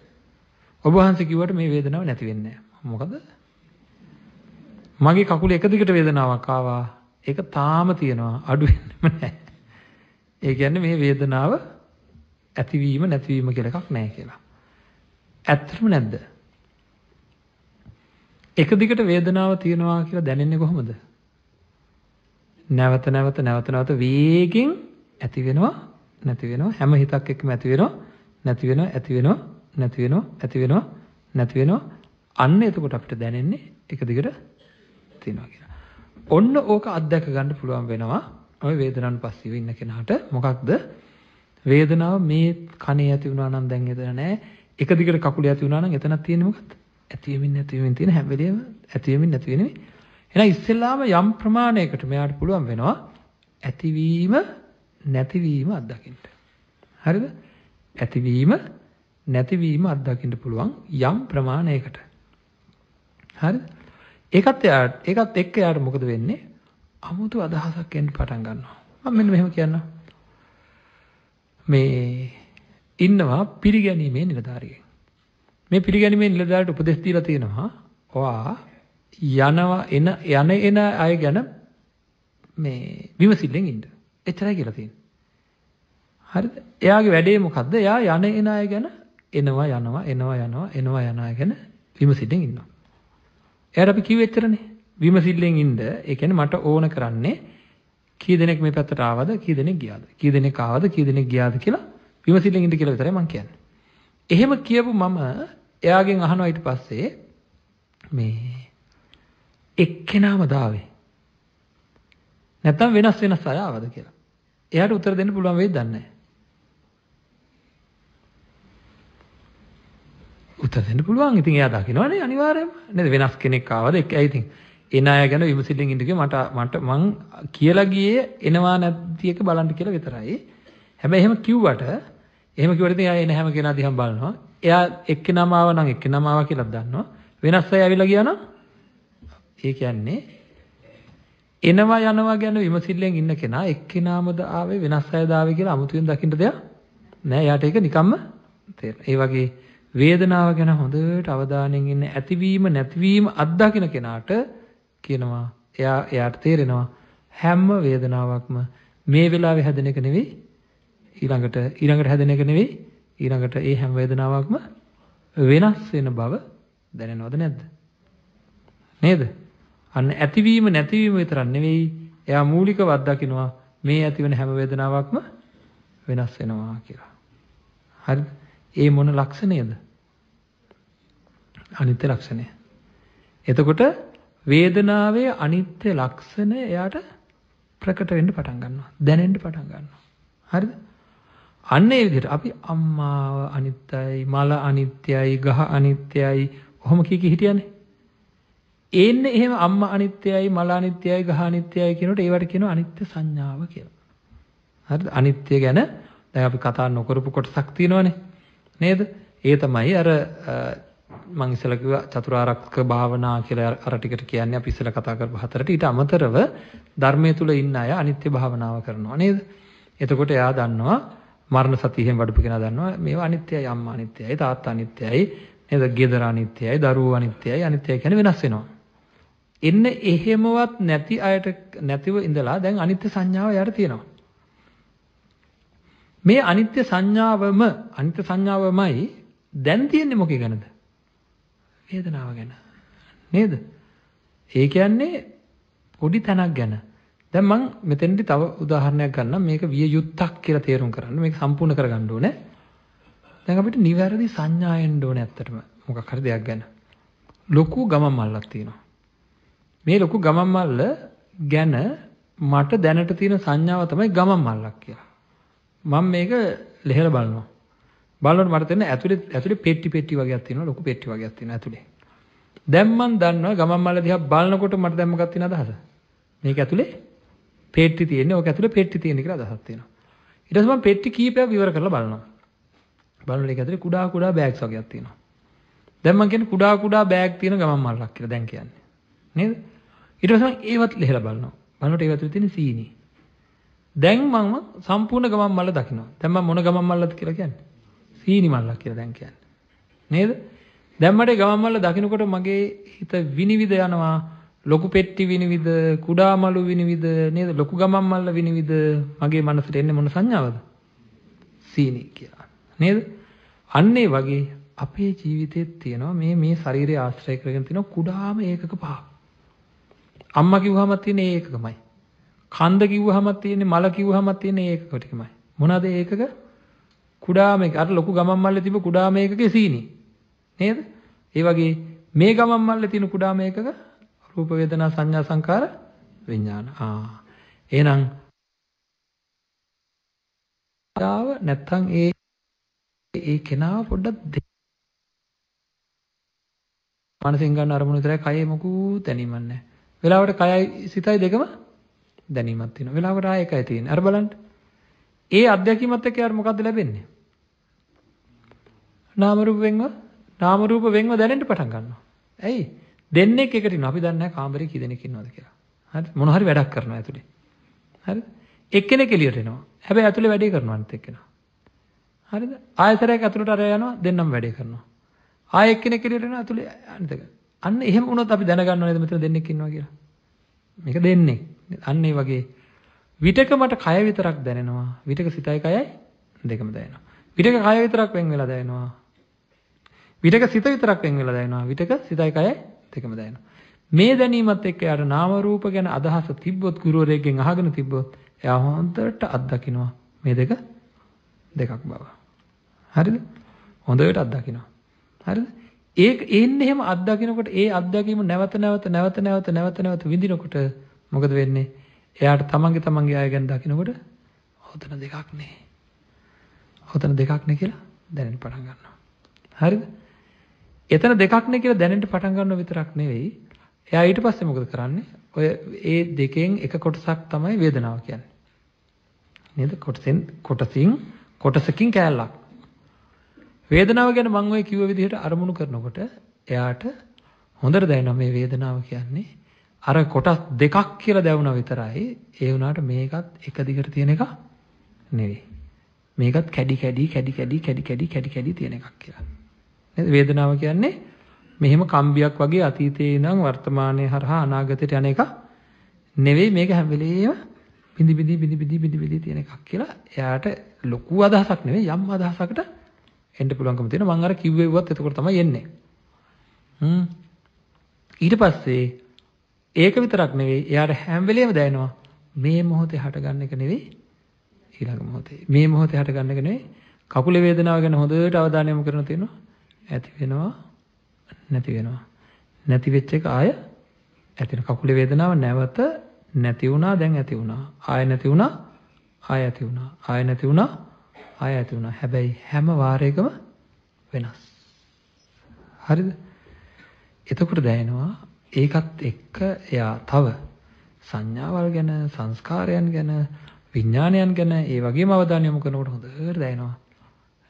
ඔබ වහන්සේ කිව්වට මේ වේදනාව නැති වෙන්නේ නැහැ. මොකද? මගේ කකුලේ එක දිගට වේදනාවක් ආවා. ඒක තාම තියෙනවා. අඩු වෙන්නෙම නැහැ. ඒ කියන්නේ මේ වේදනාව ඇතිවීම නැතිවීම කියලා එකක් නැහැ කියලා. ඇත්තටම නැද්ද? එක දිගට වේදනාව තියෙනවා කියලා දැනෙන්නේ කොහොමද? නැවත නැවත නැවත නැවත වේගෙන් ඇති වෙනවා නැති වෙනවා හැම හිතක් එක්කම ඇති වෙනවා නැති වෙනවා ඇති වෙනවා නැති වෙනවා ඇති වෙනවා නැති වෙනවා අන්න එතකොට අපිට දැනෙන්නේ එක දිගට තියෙනවා කියලා. ඔන්න ඕක අත්දැක ගන්න පුළුවන් වෙනවා ওই වේදනාවන් පස්සිව ඉන්න කෙනාට මොකක්ද වේදනාව මේ කනේ ඇති වුණා නම් දැන් එතන නැහැ එක දිගට කකුලේ ඇති වුණා නම් එතනක් තියෙන්නේ මොකක්ද ඇතිවෙමින් නැතිවෙමින් තියෙන හැම වෙලේම ඇතිවෙමින් නැතිවෙමින් එහෙනම් ඉස්සෙල්ලාම යම් ප්‍රමාණයකට මෙයාට පුළුවන් වෙනවා ඇතිවීම නැතිවීම අත්දකින්න. හරිද? ඇතිවීම නැතිවීම අත්දකින්න පුළුවන් යම් ප්‍රමාණයකට. හරිද? ඒකත් එයාට ඒකත් එක්ක එයාට මොකද වෙන්නේ? අමුතු අදහසක් එන්න පටන් ගන්නවා. මම මෙන්න මෙහෙම කියන්නම්. මේ ඉන්නවා පිළිගැනීමේ නිලධාරියෙක්. මේ පිළිගැනීමේ නිලධාරියට උපදෙස් දීලා තියෙනවා. ඔයා යනවා එන යන එන අය ගැන මේ විමසිල්ලෙන් ඉන්න. එච්චරයි කියලා තියෙන්නේ. හරිද? එයාගේ වැඩේ මොකද්ද? එයා යන එන අය ගැන එනවා යනවා එනවා යනවා එනවා යන අය ගැන විමසිල්ලෙන් ඉන්නවා. එයාට අපි කිව්වෙ එච්චරනේ. විමසිල්ලෙන් ඉන්න. ඒ කියන්නේ මට ඕන කරන්නේ කී දෙනෙක් මේ පැත්තට ආවද කී දෙනෙක් ගියාද කී දෙනෙක් ආවද කී දෙනෙක් ගියාද කියලා විමසිල්ලෙන් ඉන්න කියලා විතරයි මම කියන්නේ. එහෙම කියපු මම එයාගෙන් අහනවා ඊට පස්සේ මේ එක්කෙනාම දාවේ. නැත්තම් වෙනස් වෙනස් අය ආවද කියලා. එයාට උත්තර දෙන්න පුළුවන් වෙයිද දන්නේ නැහැ. උත්තර දෙන්න පුළුවන්. ඉතින් එයා දකින්නවනේ අනිවාර්යයෙන්ම. නේද වෙනස් කෙනෙක් ආවද ඒක ඇයි ඉතින් එන අය ගැන විමසිල්ලෙන් ඉන්න මට මට මං කියලා ගියේ එනවා නැති එක බලන්න කියලා විතරයි. හැබැයි එහෙම කිව්වට එහෙම කිව්වට ඉතින් එයා එන හැම කෙනා දිහා බලනවා. එයා එක්කෙනාම ආව නම් එක්කෙනාම ආවා කියලා දන්නවා. වෙනස් අය ඇවිල්ලා ගියා නම් ඒ කියන්නේ එනවා යනවා ගැන විමසිල්ලෙන් ඉන්න කෙනා එක්කෙනාමද ආවේ වෙනස් අයද ආවේ කියලා අමුතුවෙන් දකින්න දෙයක් නෑ. එයාට ඒක නිකම්ම තේරෙනවා. ඒ වගේ වේදනාව ගැන හොඳට අවධානයෙන් ඉන්න ඇතිවීම නැතිවීම අත්දකින්න කෙනාට කියනවා එයා එයාට තේරෙනවා හැම වේදනාවක්ම මේ වෙලාවේ හැදෙන එක නෙවෙයි ඊළඟට ඊළඟට හැදෙන එක නෙවෙයි ඊළඟට ඒ හැම වේදනාවක්ම වෙනස් වෙන බව දැනෙනවද නැද්ද? නේද? අන්න ඇතිවීම නැතිවීම විතරක් නෙවෙයි එයා මූලිකව අත්දකින්නවා මේ ඇතිවෙන හැම වේදනාවක්ම වෙනස් වෙනවා කියලා. හරිද? ඒ මොන ලක්ෂණයද අනිත්‍ය ලක්ෂණය එතකොට වේදනාවේ අනිත්‍ය ලක්ෂණ එයාට ප්‍රකට වෙන්න පටන් ගන්නවා. දැනෙන්න පටන් ගන්නවා. හරිද? අන්න ඒ විදිහට අපි අම්මාව අනිත්‍යයි, මල අනිත්‍යයි, ගහ අනිත්‍යයි, ඔහොම කී කී හිටියනේ. ඒන්නේ එහෙම අම්මා අනිත්‍යයි, මල අනිත්‍යයි, ගහ අනිත්‍යයි කියනකොට ඒවට කියනවා අනිත්‍ය සංඥාව කියලා. හරිද? අනිත්‍ය ගැන දැන් අපි කතා නොකරපු කොටසක් තියෙනවනේ. නේද? ඒ තමයි අර මම ඉස්සෙල්ලා කිව්වා චතුරාර්යක භාවනා කියලා අර ටිකට කියන්නේ අපි ඉස්සෙල්ලා කතා කරපු හතරට ඊට අමතරව ධර්මයේ තුල ඉන්න අය අනිත්‍ය භාවනාව කරනවා නේද? එතකොට එයා දන්නවා මරණ සතියෙන් වඩපු කෙනා දන්නවා මේවා අනිත්‍යයි අම්මා අනිත්‍යයි තාත්තා අනිත්‍යයි නේද? ගෙදර අනිත්‍යයි දරුවෝ අනිත්‍යයි අනිත්‍යයි කියන්නේ වෙනස් වෙනවා. එන්න එහෙමවත් නැති අයට නැතිව ඉඳලා දැන් අනිත්‍ය සංඥාව යාට තියෙනවා. මේ අනිත්‍ය සංඥාවම අනිත්‍ය සංඥාවමයි දැන් තියෙන්නේ මොකේ ගැනද? වේදනාව ගැන. නේද? ඒ කියන්නේ පොඩි තැනක් ගැන. දැන් මම මෙතෙන්දි තව උදාහරණයක් ගන්නම් මේක විය යුත්තක් කියලා තේරුම් කරන්න. මේක සම්පූර්ණ කරගන්න ඕනේ. දැන් අපිට නිවැරදි සංඥා එන්න ඕනේ ඇත්තටම. මොකක් හරි දෙයක් ගැන. ලොකු ගමන් මල්ලක් තියෙනවා. මේ ලොකු ගමන් මල්ල ගැන මට දැනට තියෙන සංඥාව තමයි ගමන් මල්ලක් කියලා. මම මේක ලෙහෙලා බලනවා. බලනකොට මට තේරෙන ඇතුලේ ඇතුලේ පෙට්ටි පෙට්ටි වගේක් තියෙනවා ලොකු පෙට්ටි වගේක් තියෙනවා ඇතුලේ. දැන් මම දන්නවා ගමන් මල්ල දිහා බලනකොට මට දැන් මොකක්ද තියෙන අදහස? මේක ඇතුලේ පෙට්ටි තියෙන්නේ. ඕක ඇතුලේ පෙට්ටි තියෙන කියලා අදහසක් තියෙනවා. ඊට පස්සේ මම පෙට්ටි කීපයක් විවර කරලා බලනවා. බලනකොට ඒක ඇතුලේ කුඩා කුඩා බෑග්ස් වගේක් තියෙනවා. දැන් මම කියන්නේ කුඩා කුඩා බෑග් තියෙන ගමන් මල්ලක් කියලා දැන් කියන්නේ. නේද? ඊට පස්සේ මම ඒවත් ලිහලා බලනවා. බලනකොට ඒව ඇතුලේ තියෙන සීනි. දැන් මම සම්පූර්ණ ගමන් මල්ල දකිනවා. දැන් මම මොන ගමන් මල්ලද කියලා කියන්නේ? සීනි මල්ලක් කියලා දැන් කියන්නේ. නේද? දැන් මට ගමන් මල්ල දකින්නකොට මගේ හිත විනිවිද යනවා. ලොකු පෙට්ටි විනිවිද, කුඩා මලු විනිවිද නේද? ලොකු ගමන් මල්ල විනිවිද මගේ මනසට එන්නේ මොන සංඥාවද? සීනි කියලා. නේද? අන්න ඒ වගේ අපේ ජීවිතෙත් තියෙනවා මේ මේ ශරීරය ආශ්‍රය කරගෙන තියෙන කුඩාම ඒකක පහක්. අම්මා කිව්වහම තියෙන ඒකකමයි. කන්ද කිව්වහම තියෙන්නේ මල කිව්වහම තියෙන්නේ ඒකක ටිකමයි. මොනවාද ඒකක? කුඩාම එක අර ලොකු ගමන් මල්ලේ තිබ්බ කුඩාම එකකේ සීනි නේද? ඒ වගේ මේ ගමන් මල්ලේ තියෙන කුඩාම එකක රූප වේදනා සංඥා සංකාර විඥාන. ආ එහෙනම් ආව නැත්තම් ඒ ඒ කෙනාව පොඩ්ඩක් මනසින් ගන්න අරමුණු විතරයි කයේ මොකුත් දැනීමක් නැහැ. වෙලාවට කයයි සිතයි දෙකම දැනීමක් තියෙනවා. වෙලාවට ආය එකයි තියෙන්නේ. අර බලන්න. ඒ අත්දැකීමත් එක්ක යාර මොකද්ද ලැබෙන්නේ? නාම රූප වෙන්ව නාම රූප වෙන්ව දැනෙන්න පටන් ගන්නවා. ඇයි? දෙන්නෙක් එකට ඉන්නවා. අපි දන්නේ නැහැ කාමරේ කී දෙනෙක් ඉන්නවද කියලා. හරි? මොන හරි වැඩක් කරනවා ඇතුලේ. හරිද? එක්කෙනෙක් එළියට එනවා. හැබැයි ඇතුලේ වැඩේ කරනවා අනිත් එක්කෙනා. හරිද? ආයතරයක් ඇතුලට අර යනවා දෙන්නම වැඩේ කරනවා. ආයෙ එක්කෙනෙක් එළියට එනවා ඇතුලේ අනිත් එක. අන්න එහෙම වුණොත් අපි දැනගන්නව නේද මෙතන දෙන්නෙක් ඉන්නවා කියලා. මේක දෙන්නේ. අන්න ඒ වගේ විතක මට කය විතරක් දැනෙනවා. විතක සිතයි කයයි දෙකම දැනෙනවා. විතක කය විතරක් වෙන් වෙලා දැනෙනවා. විතක සිත විතරක් වෙන් වෙලා දැනෙනවා. විතක සිතයි කයයි දෙකම දැනෙනවා. මේ දැනීමත් එක්ක යාට නාම රූප ගැන අදහස තිබ්බොත් ගුරුවරයෙක්ගෙන් අහගෙන තිබ්බොත් එයා හොඳට අත්දකින්නවා මේ දෙක දෙකක් බව. හරිද? හොඳට අත්දකින්නවා. හරිද? ඒක එන්නේ එහෙම අත්දකින්නකොට ඒ අත්දැකීම නැවත නැවත නැවත නැවත නැවත නැවත විඳිනකොට මොකද වෙන්නේ? එයාට තමන්ගේ තමන්ගේ අය ගැන දකින්නකොට ඔතන දෙකක් නේ. ඔතන දෙකක් නේ කියලා දැනෙන්න පටන් ගන්නවා. හරිද? එතන දෙකක් නේ කියලා දැනෙන්න පටන් ගන්නව විතරක් නෙවෙයි. එයා ඊට පස්සේ මොකද කරන්නේ? ඔය ඒ දෙකෙන් එක කොටසක් තමයි වේදනාව කියන්නේ. නේද? කොටසෙන් කොටසින් කොටසකින් කෑල්ලක්. වේදනාව ගැන මම ඔය කිව්ව විදිහට අරමුණු කරනකොට එයාට හොඳට දැනෙනවා මේ වේදනාව කියන්නේ අර කොටස් දෙකක් කියලා දැවුණා විතරයි ඒ වුණාට මේකත් එක දිගට තියෙන එක නෙවෙයි. මේකත් කැඩි කැඩි කැඩි කැඩි කැඩි කැඩි කැඩි කැඩි තියෙන එකක් කියලා. නේද? වේදනාව කියන්නේ මෙහෙම කම්බියක් වගේ අතීතයේ ඉඳන් වර්තමානයේ හරහා අනාගතයට යන එක නෙවෙයි මේක හැම වෙලේම බිඳි බිඳි බිඳි බිඳි බිඳි බිඳි තියෙන එකක් කියලා එයාට ලොකු අදහසක් නෙවෙයි යම් අදහසකට එන්න පුළුවන්කම තියෙනවා මම අර කිව්වෙව්වත් එතකොට තමයි එන්නේ හ්ම් ඊට පස්සේ ඒක විතරක් නෙවෙයි එයාට හැම වෙලේම දැනෙනවා මේ මොහොතේ හටගන්න එක නෙවෙයි ඊළඟ මොහොතේ මේ මොහොතේ හටගන්න එක නෙවෙයි කකුලේ වේදනාව ගැන හොඳට අවධානය යොමු කරන තියෙනවා ඇති වෙනවා නැති වෙනවා නැති වෙච්ච එක ආය ඇති වෙන කකුලේ වේදනාව නැවත නැති වුණා දැන් ඇති වුණා ආය නැති වුණා ආය ඇති වුණා ආය නැති වුණා ආය ඇති වුණා. හැබැයි හැම වාරයකම වෙනස්. හරිද? එතකොට දැනෙනවා ඒකත් එක්ක එයා තව සංඥාවල් ගැන සංස්කාරයන් ගැන විඥානයන් ගැන ඒ වගේම අවධානය යොමු කරනකොට හොඳට දැනෙනවා.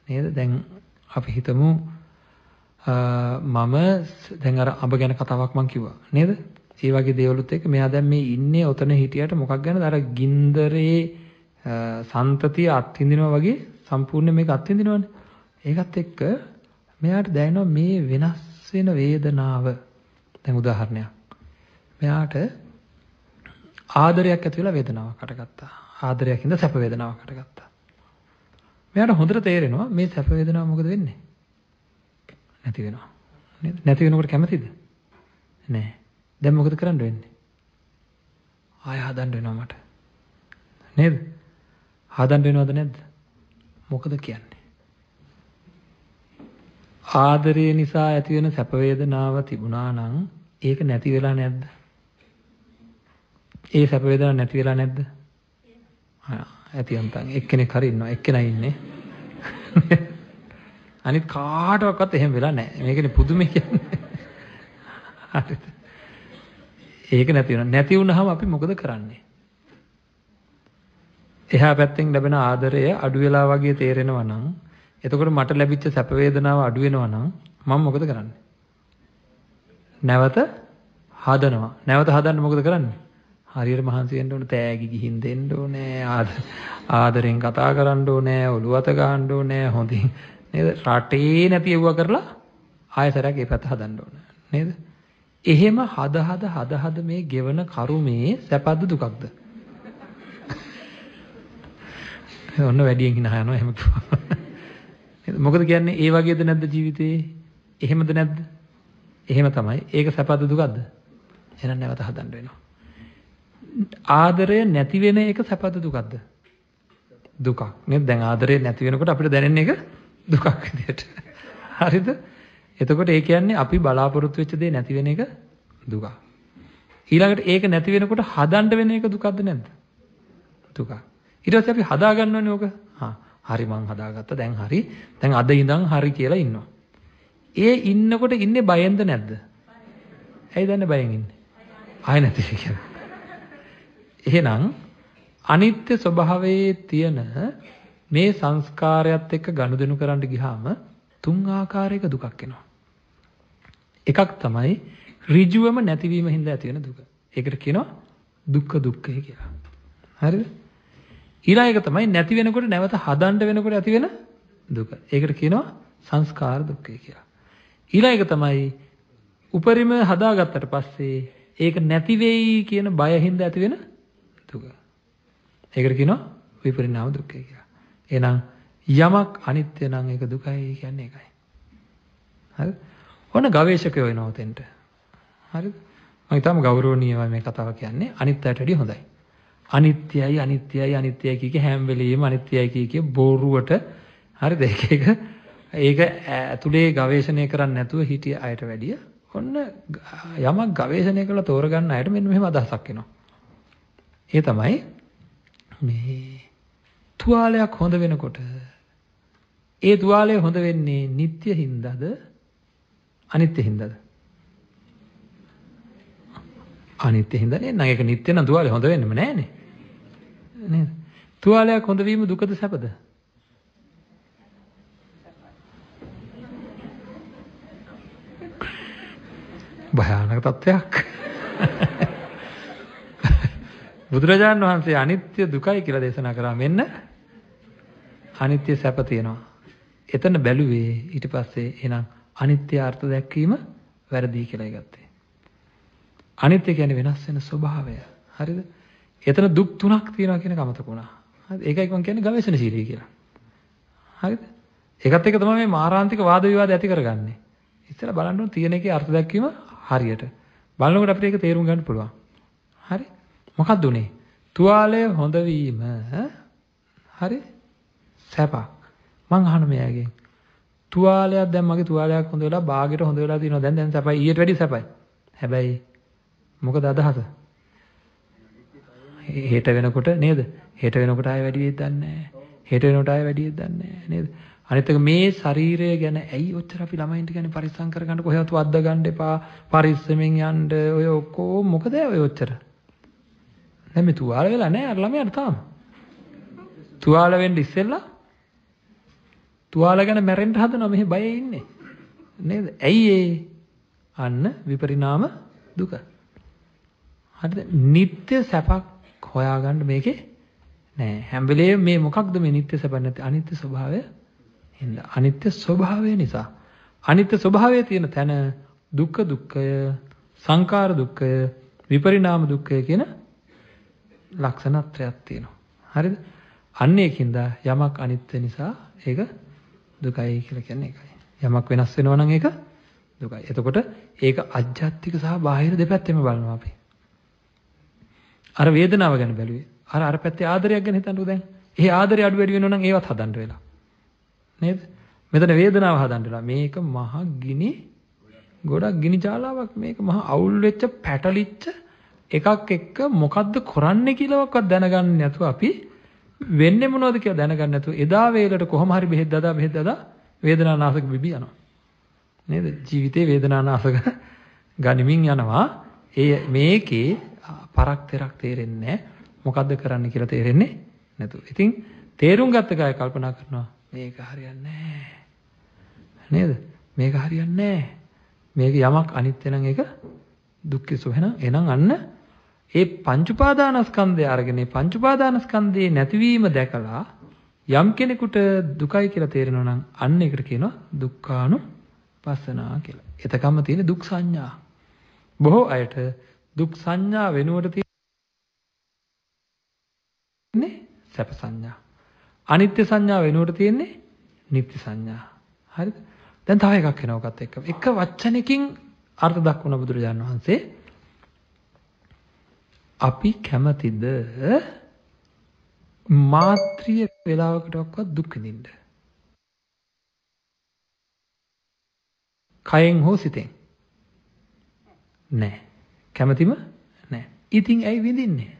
නේද? දැන් අපි හිතමු මම දැන් අර අඹ ගැන කතාවක් මම කිව්වා. නේද? ඒ වගේ දේවලුත් එක්ක මෙයා දැන් මේ ඉන්නේ ඔතන හිටියට මොකක් ගැනද අර ගින්දරේ සන්තතිය අත්විඳිනවා වගේ සම්පූර්ණ මේක අත්විඳිනවනේ. ඒකත් එක්ක මෙයාට දැනෙනවා මේ වෙනස් වෙන වේදනාව. දැන් උදාහරණයක්. මෙයාට ආදරයක් ඇති වෙලා වේදනාවක් හටගත්තා. ආදරයකින්ද සැප වේදනාවක් හටගත්තා. මෙයාට හොඳට තේරෙනවා මේ සැප වේදනාව මොකද වෙන්නේ? නැති වෙනවා. නේද? නැති වෙනකොට කැමතිද? නෑ. දැන් මොකද කරන්න වෙන්නේ? ආය හදන්න වෙනවා මට. නේද? හදන්න වෙනවද නැද්ද? මොකද කියන්නේ? ආදරය නිසා ඇති වෙන සැප වේදනාව තිබුණා නම් ඒක නැති වෙලා නැද්ද? ඒ සැප වේදනාව නැති වෙලා නැද්ද? ඇති අන්තන් එක්කෙනෙක් හරි ඉන්නවා එක්කෙනයි ඉන්නේ. අනිත් කාටවත් එහෙම වෙලා නැහැ. මේකනේ පුදුමේ කියන්නේ. හරිද? ඒක නැති වෙනවා. නැති වුනහම අපි මොකද කරන්නේ? එහා පැත්තෙන් ලැබෙන ආදරය අඩු වෙලා වගේ තේරෙනවා නම් එතකොට මට ලැබිච්ච සැප වේදනාව අඩු වෙනවා නම් මම මොකද කරන්නේ? නැවත හදනවා. නැවත හදන්න මොකද කරන්නේ? හරියට මහන්සි වෙන්න ඕනේ තෑගි ගිහින් දෙන්න ඕනේ ආදරෙන් කතා කරන්න ඕනේ ඔළුව අත ගන්න ඕනේ හොඳින් නේද රටේ නැති එව්වා කරලා ආයතරයක් ඒ පැත්ත හදන්න ඕනේ නේද එහෙම හද හද හද හද මේ ගෙවන කරුමේ සැපද දුකක්ද ඔන්න වැඩියෙන් hina යනවා එහෙම කිව්වා. මොකද කියන්නේ ඒ වගේද නැද්ද ජීවිතේ? එහෙමද නැද්ද? එහෙම තමයි. ඒක සැපද දුකද? එහෙනම් නැවත හදන්න වෙනවා. ආදරය නැති වෙන එක සැපද දුකද? දුකක්. නේද? දැන් ආදරය නැති වෙනකොට අපිට දැනෙන්නේ ඒක දුකක් විදියට. හරිද? එතකොට ඒ කියන්නේ අපි බලාපොරොත්තු වෙච්ච දේ නැති වෙන එක දුකක්. ඊළඟට ඒක නැති වෙනකොට හදන්න වෙන එක දුකද නැද්ද? දුකක්. ඊට පස්සේ අපි හදා ගන්නවනේ ඕක. හා හරි මං හදාගත්තා දැන් හරි. දැන් අද ඉඳන් හරි කියලා ඉන්නවා. ඒ ඉන්නකොට ඉන්නේ බයෙන්ද නැද්ද? ඇයි දන්නේ බයෙන් ඉන්නේ? ආය නැති කියලා. එහෙනම් අනිත්‍ය ස්වභාවයේ තියෙන මේ සංස්කාරයත් එක්ක ගනුදෙනු කරන්න ගියාම තුන් ආකාරයක දුකක් එනවා. එකක් තමයි ඍජුවම නැතිවීම හින්දා ඇති වෙන දුක. ඒකට කියනවා දුක්ඛ දුක්ඛය කියලා. හරිද? ඊළඟ එක තමයි නැති වෙනකොට නැවත හදන්න වෙනකොට ඇති වෙන දුක. ඒකට කියනවා සංස්කාර දුක්ඛය කියලා. ඊළඟ එක තමයි උපරිම හදාගත්තට පස්සේ ඒක නැති වෙයි කියන බය හින්දා ඇති වෙන දුක. ඒකට කියනවා විපරිණාම දුක්ඛය කියලා. එහෙනම් යමක් අනිත්‍ය නම් ඒක දුකයි කියන්නේ ඒකයි. හරිද? ඔන්න ගවේෂකයෝ වෙනවා උතෙන්ට. හරිද? මම ඊටම ගෞරවණීයව මේ කතාව කියන්නේ අනිත්‍යයට වඩා හොඳයි. අනිත්‍යයි අනිත්‍යයි අනිත්‍යයි කිය හැම වෙලෙම අනිත්‍යයි කිය කිය බොරුවට හරිද? ඒක ඒක ඒක ඇතුලේ ගවේෂණය කරන්නේ නැතුව හිටිය අයට වැඩිය ඔන්න යමක් ගවේෂණය කරලා තෝරගන්න අයට මෙන්න මෙහෙම අදහසක් එනවා. ඒ තමයි මේ තුවාලයක් හොඳ වෙනකොට ඒ තුවාලය හොඳ වෙන්නේ නিত্য හින්දාද අනිත්‍ය හින්දාද? අනිත්‍ය හින්දා නේ. නම් ඒක නිත්‍ය නම් තුවාලේ හොඳ වෙන්නෙම නෑනේ. නේද? තුවාලයක් හොඳ වීම දුකද සැපද? භයානක තත්ත්වයක්. බුදුරජාන් වහන්සේ අනිත්‍ය දුකයි කියලා දේශනා කරා මෙන්න අනිත්‍ය සැප තියෙනවා. එතන බැලුවේ ඊට පස්සේ එහෙනම් අනිත්‍ය අර්ථ දැක්වීම වැරදි කියලායි ගත්තේ. අනිත්‍ය කියන්නේ වෙනස් වෙන ස්වභාවය. හරිද? එතන දුක් තුනක් තියෙනවා කියන කමතක වුණා. හරිද? ඒකයි මම කියන්නේ ගවේෂණශීලී කියලා. හරිද? ඒකත් එක තමයි මේ මාරාන්තික වාද විවාද ඇති කරගන්නේ. ඉස්සෙල්ලා බලන්න ඕන තියෙන එකේ අර්ථ දැක්වීම හරියට. බලනකොට අපිට ඒක තේරුම් ගන්න පුළුවන්. හරි? මොකක්ද උනේ? තුවාලය හොඳ වීම හරි? සැපක්. මං අහන මෙයාගෙන්. තුවාලයක් දැන් මගේ තුවාලයක් හොඳ වෙලා බාගෙට හොඳ වෙලා තියෙනවා. දැන් දැන් සැපයි. ඊට වැඩි සැපයි. හැබැයි මොකද අදහස? හෙට වෙනකොට නේද? හෙට වෙනකොට ආයෙ වැඩි වෙයිද දන්නේ නැහැ. හෙට වෙනකොට ආයෙ වැඩි වෙයිද දන්නේ නැහැ නේද? අනිත් එක මේ ශරීරය ගැන ඇයි ඔච්චර අපි ළමයින්ට කියන්නේ පරිස්සම් කරගන්න කොහෙවත් වද්දා ගන්න එපා. පරිස්සමෙන් යන්න. ඔය ඔක්කොම මොකද ඔය ඔච්චර? දැන් මේ තුවාල වෙලා නැහැ අර ළමයාට තාම. තුවාල වෙන්න ඉස්සෙල්ලා තුවාල ගැන මැරෙන්න හදනවා මෙහි බයේ ඉන්නේ. නේද? ඇයි ඒ? අන්න විපරිණාම දුක. හරිද? නিত্য සැපක් හොයාගන්න මේකේ නෑ. හැම වෙලේම මේ මොකක්ද මේ නিত্য සැප නැති අනිත්‍ය ස්වභාවය? හින්දා අනිත්‍ය ස්වභාවය නිසා. අනිත්‍ය ස්වභාවය තියෙන තැන දුක්ඛ දුක්ඛය සංකාර දුක්ඛය විපරිණාම දුක්ඛය කියන ලක්ෂණත්‍රයක් තියෙනවා. හරිද? අන්න ඒකින්ද යමක් අනිත්‍ය නිසා ඒක දුකයි කියලා කියන්නේ ඒකයි. යමක් වෙනස් වෙනවා නම් ඒක දුකයි. එතකොට ඒක අජ්ජත්තික සහ බාහිර දෙපැත්තෙම බලනවා අපි. අර වේදනාව ගැන බැලුවේ අර අර පැත්තේ ආදරයක් ගැන හිතන්නකෝ දැන් ඒ ආදරය අඩු වැඩි වෙනවා නම් ඒවත් හදන්න වෙලා නේද? මෙතන වේදනාව හදන්නලා මේක මහ ගිනි ගොඩක් ගිනි ජාලාවක් මේක මහ අවුල් වෙච්ච පැටලිච්ච එකක් එක්ක මොකද්ද කරන්නේ කියලාවත් දැනගන්නේ නැතුව අපි වෙන්නේ මොනවද කියලා දැනගන්න නැතුව එදා වේලට කොහොම හරි බෙහෙත් දදා බෙහෙත් දදා වේදනානාශක බිබි යනවා. නේද? ජීවිතේ වේදනානාශක ගනිමින් යනවා. ඒ මේකේ පරක් තෙරක් තේරෙන්නේ මොකද්ද කරන්න කියලා තේරෙන්නේ නැතුව. ඉතින් තේරුම් ගත්ත කය කල්පනා කරනවා මේක හරියන්නේ නේද? මේක හරියන්නේ මේක යමක් අනිත්‍ය නම් ඒක දුක්ඛ සුඛ එහෙනම් එහෙනම් අන්න ඒ පංච උපාදානස්කන්ධය අරගෙන මේ පංච උපාදානස්කන්ධේ නැතිවීම දැකලා යම් කෙනෙකුට දුකයි කියලා තේරෙනවා නම් අන්න ඒකට කියනවා දුක්ඛානුපස්සනා කියලා. එතකම්ම තියෙන දුක් සංඥා. බොහෝ අයට දුක් සංඥා වෙනුවට තියෙන්නේ සැප සංඥා. අනිත්‍ය සංඥා වෙනුවට තියෙන්නේ නිත්‍ය සංඥා. හරිද? දැන් තව එකක් එනවා ඔකත් එක්ක. එක වචනකින් අර්ථ දක්වන බුදුරජාණන් වහන්සේ අපි කැමතිද මාත්‍රිය වේලාවකටවත් දුක් විඳින්න? කයෙන් හෝ සිතෙන්? නෑ. කැමතිම නෑ. ඉතින් ඇයි විඳින්නේ?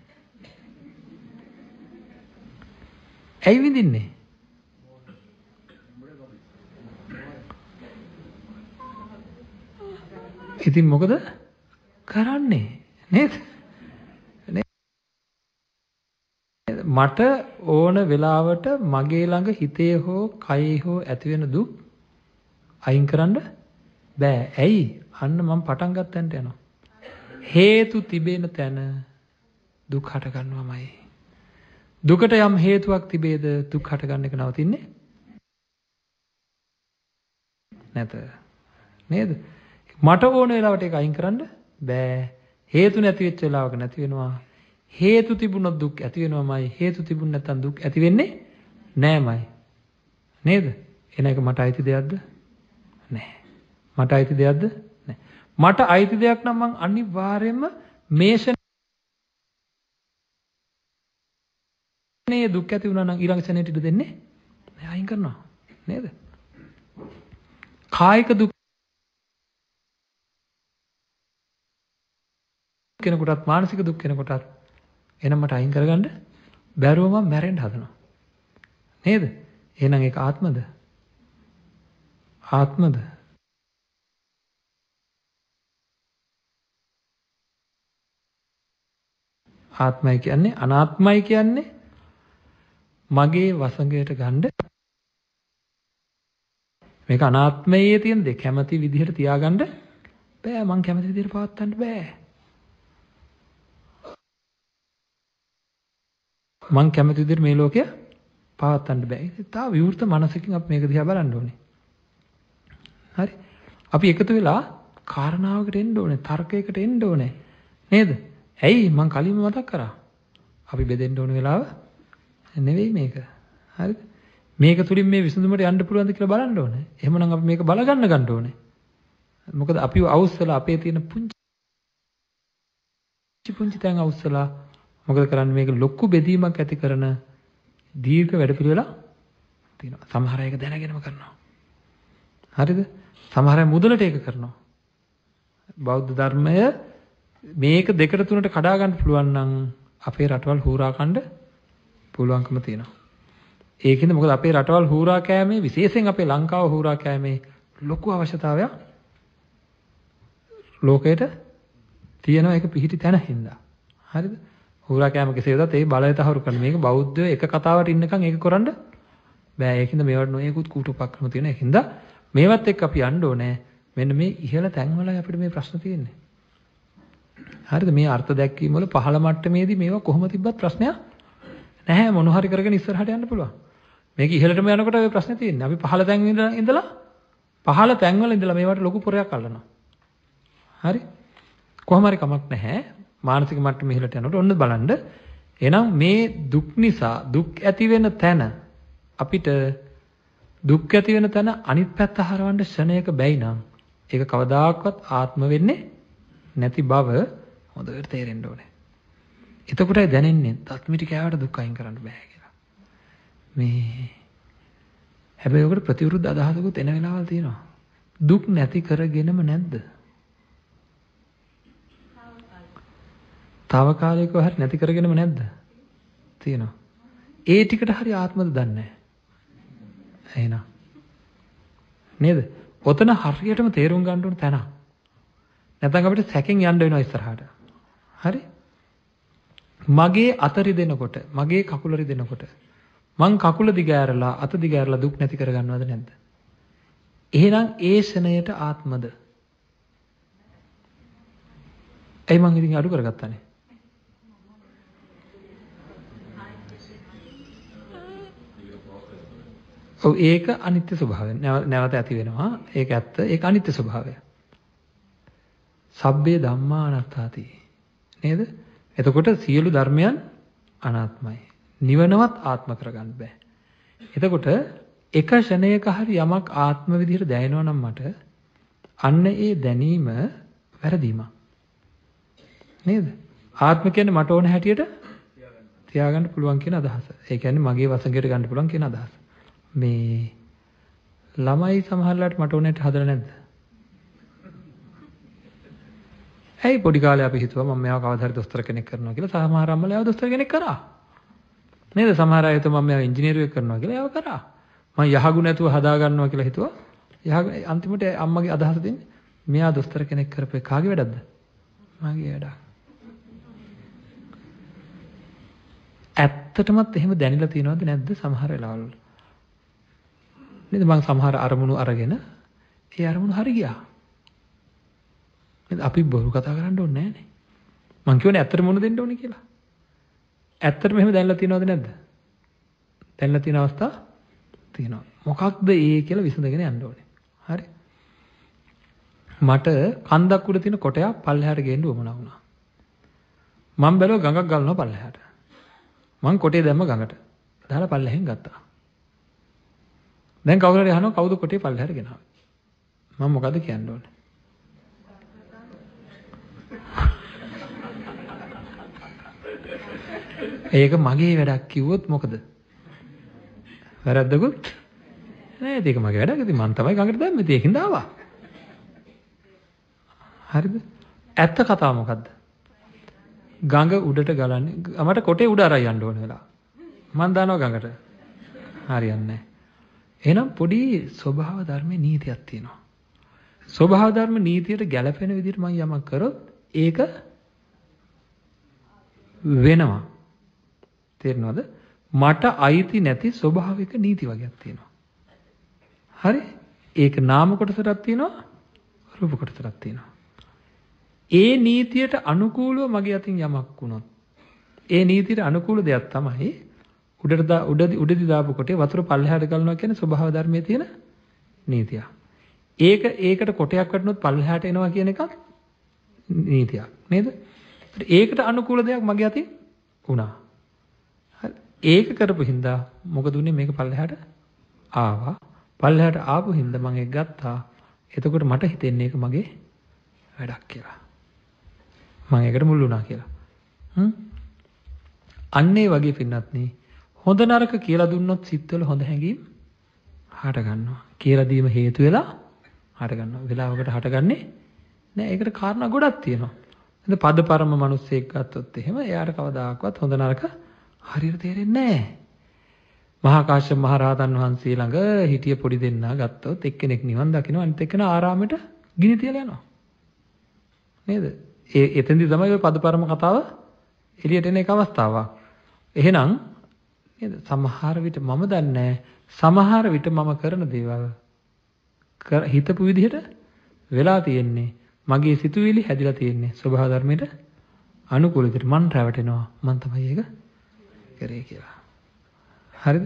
ඇයි විඳින්නේ? ඉතින් මොකද කරන්නේ? නේද? මට ඕන වෙලාවට මගේ ළඟ හිතේ හෝ කයේ හෝ ඇති වෙන දුක් අයින් කරන්න බෑ. ඇයි? අන්න මම පටන් ගන්නට යනවා. හේතු තිබෙන තැන දුක් හට ගන්නවමයි. දුකට යම් හේතුවක් තිබේද දුක් හට ගන්න එක නවතින්නේ නැත. නේද? මට ඕන වෙලාවට ඒක අයින් කරන්න බෑ. හේතු නැති වෙච්ච වෙලාවක නැති වෙනවා. හේතු තිබුණොත් දුක් ඇති වෙනවමයි. හේතු තිබුණ නැත්නම් දුක් ඇති වෙන්නේ නෑමයි. නේද? එන එක මට අයිති දෙයක්ද? නෑ. මට අයිති දෙයක්ද? නෑ. මට අයිති දෙයක් නම් මං අනිවාර්යයෙන්ම මේෂනේ දුක් ඇති වුණා නම් ඊළඟ සැනේට ඉඩ දෙන්නේ නෑ අයින් කරනවා. නේද? කායික දුක් කෙනෙකුටත් මානසික දුක් කෙනෙකුටත් එනම් මට අයින් කරගන්න බැරුව මම මැරෙන්න හදනවා. නේද? එහෙනම් ඒක ආත්මද? ආත්මද? ආත්මයි කියන්නේ අනාත්මයි කියන්නේ මගේ වසඟයට ගන්න මේක අනාත්මයේ තියෙන දෙ. කැමැති විදිහට තියාගන්න බෑ. මං කැමති විදිහට පවත්වන්න බෑ. මං කැමති විදිහට මේ ලෝකය පවත්වන්න බෑ. ඒක තා විවෘත මනසකින් අපි මේක දිහා බලන්න ඕනේ. හරි? අපි එකතු වෙලා කාරණාවකට එන්න ඕනේ තර්කයකට එන්න ඕනේ. නේද? ඇයි මං කලින්ම මතක් කරා අපි බෙදෙන්න ඕන වෙලාව නෙවෙයි මේක හරිද මේක තුලින් මේ විසඳුමට යන්න පුළුවන්ද කියලා බලන්න ඕනේ. එහෙමනම් අපි මේක බලගන්න ගන්න ඕනේ. මොකද අපිව අවුස්සලා අපේ තියෙන පුංචි පුංචි තැන් අවුස්සලා මොකද කරන්නේ මේක ලොකු බෙදීමක් ඇති කරන දීර්ඝ වැඩපිළිවෙලක් තියෙනවා. සමහර අය ඒක දැනගෙනම කරනවා. හරිද? සමහර අය මුදලට ඒක කරනවා. බෞද්ධ ධර්මය මේක දෙකට තුනට කඩා ගන්න පුළුවන් නම් අපේ රටවල් හූරා කණ්ඩ පුළුවන්කම තියෙනවා. ඒකින්ද මොකද අපේ රටවල් හූරා කෑමේ විශේෂයෙන් අපේ ලංකාව හූරා කෑමේ ලොකු අවශ්‍යතාවයක් ලෝකයට තියෙනවා ඒක පිහිටි තැන හින්දා. හරිද? හූරා කෑම කෙසේ වෙතත් ඒ බලය තහවුරු කරන මේක බෞද්ධයෝ එක කතාවට ඉන්නකම් ඒක කරන්න බෑ. ඒකින්ද මේවට නොයෙකුත් කූටුපක්‍රම තියෙන. ඒකින්ද මේවත් එක්ක අපි යන්න ඕනේ. මෙන්න මේ ඉහළ තැන්වල අපිට මේ ප්‍රශ්න තියෙන්නේ. හරිද? මේ අර්ථ දැක්වීම වල පහළ මට්ටමේදී මේවා කොහොම තිබ්බත් ප්‍රශ්නයක් නැහැ. මොන හරි කරගෙන ඉස්සරහට යන්න පුළුවන්. මේක ඉහළටම යනකොට ඔය ප්‍රශ්නේ තියෙන්නේ. අපි පහළ තැන් ඉඳලා පහළ තැන්වල ඉඳලා මේවට ලොකු පොරයක් අල්ලනවා. හරි? කොහොම හරි කමක් නැහැ. මානසික මට්ටම ඉහළට යනකොට ඔන්න බලන්න. එහෙනම් මේ දුක් නිසා දුක් ඇති වෙන තැන අපිට දුක් ඇති වෙන තැන අනිත් පැත්ත හරවන්න ශරණයක බැයි නම් ඒක කවදාකවත් ආත්ම වෙන්නේ නැති බව හොඳට තේරෙන්න ඕනේ. එතකොටයි දැනෙන්නේ දත් මිටි කෑවට දුක් අයින් කරන්න බෑ මේ හැබැයි ඔකට ප්‍රතිවිරුද්ධ අදහසකුත් එන වෙලාවල් තියෙනවා. දුක් නැති කරගෙනම නැද්ද? తాවකාලිකව හරි නැති කරගෙනම නැද්ද? තියෙනවා. ඒ ටිකට හරි ආත්මද දන්නේ නැහැ. එහෙනම් නේද? ඔතන හරියටම තේරුම් ගන්න ඕන තැන. නැත්නම් අපිට සැකෙන් යන්න වෙනවා ඉස්සරහට. හරි? මගේ අතරි දෙනකොට, මගේ කකුලරි දෙනකොට මං කකුල දිගෑරලා අත දිගෑරලා දුක් නැති කරගන්නවද නැද්ද? එහෙනම් ඒ ශනයට ආත්මද? ඇයි මං ඉතින් අඩු කරගත්තනේ? ඔව් ඒක අනිත්‍ය ස්වභාවය. නැවත ඇති වෙනවා. ඒක ඇත්ත. ඒක අනිත්‍ය ස්වභාවය. සබ්බේ ධම්මා අනාත්තාති. නේද? එතකොට සියලු ධර්මයන් අනාත්මයි. නිවනවත් ආත්ම කරගන්න බෑ. එතකොට එක ෂණයක හරි යමක් ආත්ම විදිහට දැනෙනවා නම් මට අන්න ඒ දැනීම වැරදීමක්. නේද? ආත්ම කියන්නේ මට ඕන හැටියට තියාගන්න පුළුවන් කියන අදහස. ඒ කියන්නේ මගේ වසඟයට ගන්න පුළුවන් කියන අදහස. මේ ළමයි සමහරලාට මට ඕනෙට හදලා නැද්ද? ඇයි පොඩි කාලේ අපි හිතුවා මම මෙයාව කවදා හරි දොස්තර කෙනෙක් කරනවා කියලා සමහර අම්මලා දොස්තර කෙනෙක් කරා. නේද? සමහර අය හිතුවා මම මෙයාව ඉංජිනේරුවෙක් කරනවා කියලා ඒව කරා. මම යහගුණ නැතුව හදා ගන්නවා කියලා හිතුවා. යහ අන්තිමට අම්මගේ අදහස දෙන්නේ මෙයා දොස්තර කෙනෙක් කරපු එක කාගේ වැඩක්ද? මගේ වැඩක්. ඇත්තටමත් එහෙම දැනিলা තියෙනවද නැද්ද සමහර වෙලාවල්? නේද? මම සමහර අරමුණු අරගෙන ඒ අරමුණු හරි ගියා. නේද? අපි බොරු කතා කරන්න ඕනේ නෑනේ මං කියවනේ ඇත්තට මොන දෙන්න ඕනේ කියලා. ඇත්තටම එහෙම දැනලා තියෙනවද නැද්ද? දැනලා තියෙන අවස්ථා තියෙනවා. මොකක්ද ඒ කියලා විසඳගෙන යන්න ඕනේ. හරි. මට කන්දක් උඩ තියෙන කොටයක් පල්ලෙහාට ගේන්න උවමනා වුණා. මම බැලුවා ගඟක් ගලනවා පල්ලෙහාට. මං කොටේ දැම්ම ගඟට. දාලා පල්ලෙහෙන් ගත්තා. දැන් කවුරු හරි අහනවා කවුද කොටේ පල්ලෙහාට ගෙනාවේ? මම මොකද කියන්න ඕනේ? ඒක මගේ වැඩක් කිව්වොත් මොකද? වැරද්දකුත් නෑ ඒක මගේ වැඩක්. ඉතින් මං තමයි ගඟට දැම්මේ. ඉතින් ඒකින්ද ආවා. හරිද? ඇත්ත කතාව මොකද්ද? ගඟ උඩට ගලන්නේ මට කොටේ උඩ අරයි යන්න ඕන වෙලා. මං දානවා ගඟට. හරියන්නේ නැහැ. එහෙනම් පොඩි ස්වභාව ධර්මයේ නීතියක් තියෙනවා. ස්වභාව ධර්ම නීතියට ගැළපෙන විදිහට මම යමක් කරොත් ඒක වෙනවා. තේරෙනවද? මට අයිති නැති ස්වභාවික නීති වගේක් තියෙනවා. හරි? ඒක නාම කොටසටත් තියෙනවා රූප කොටසටත් තියෙනවා. ඒ නීතියට අනුකූලව මගේ අතින් යමක් වුණොත් ඒ නීතියට අනුකූල දෙයක් තමයි උඩට උඩ උඩදි දාපු කොටේ වතුර පල්ලෙහාට ගලනවා කියන්නේ ස්වභාව ධර්මයේ තියෙන නීතිය. ඒක ඒකට කොටයක් වටනොත් පල්ලෙහාට එනවා කියන එකක් නීතියක් නේද? ඒකට අනුකූල දෙයක් මගේ අතින් වුණා. ඒක කරපු හින්දා මොකද උනේ මේක පල්ලෙහාට ආවා. පල්ලෙහාට ආපු හින්දා මම ඒක ගත්තා. එතකොට මට හිතෙන්නේ ඒක මගේ වැඩක් කියලා. මම ඒකට මුල් වුණා කියලා. හ්ම්. අන්න ඒ වගේ පින්නත් නේ හොඳ නරක කියලා දුන්නොත් සිත්වල හොඳ හැඟීම් හට ගන්නවා. කියලා දීම හේතු වෙලා හට ගන්නවා. වෙලාවකට හටගන්නේ නෑ. ඒකට කාරණා ගොඩක් තියෙනවා. හඳ පදපරම මිනිස්සෙක් ගත්තොත් එහෙම එයාට කවදාකවත් හොඳ නරක හරියට තේරෙන්නේ නෑ. මහා කාශ්‍යප මහ රහතන් වහන්සේ ළඟ හිටිය පොඩි දෙන්නා ගත්තොත් එක්කෙනෙක් නිවන් දකිනවා අනිත් එක්කෙනා ආරාමෙට ගිනි තියලා යනවා. නේද? ඒ එතෙන්දි තමයි ওই පදපරම කතාව එළියට එන එක අවස්ථාවක්. එහෙනම් නේද? සමහර විට මම දන්නේ සමහර විට මම කරන දේවල් හිතපු විදිහට වෙලා තියෙන්නේ මගේ සිතුවිලි හැදිලා තියෙන්නේ ස්වභාව ධර්මයට අනුකූල විදිහට මන් රැවටෙනවා මන් තමයි ඒක කරේ කියලා. හරිද?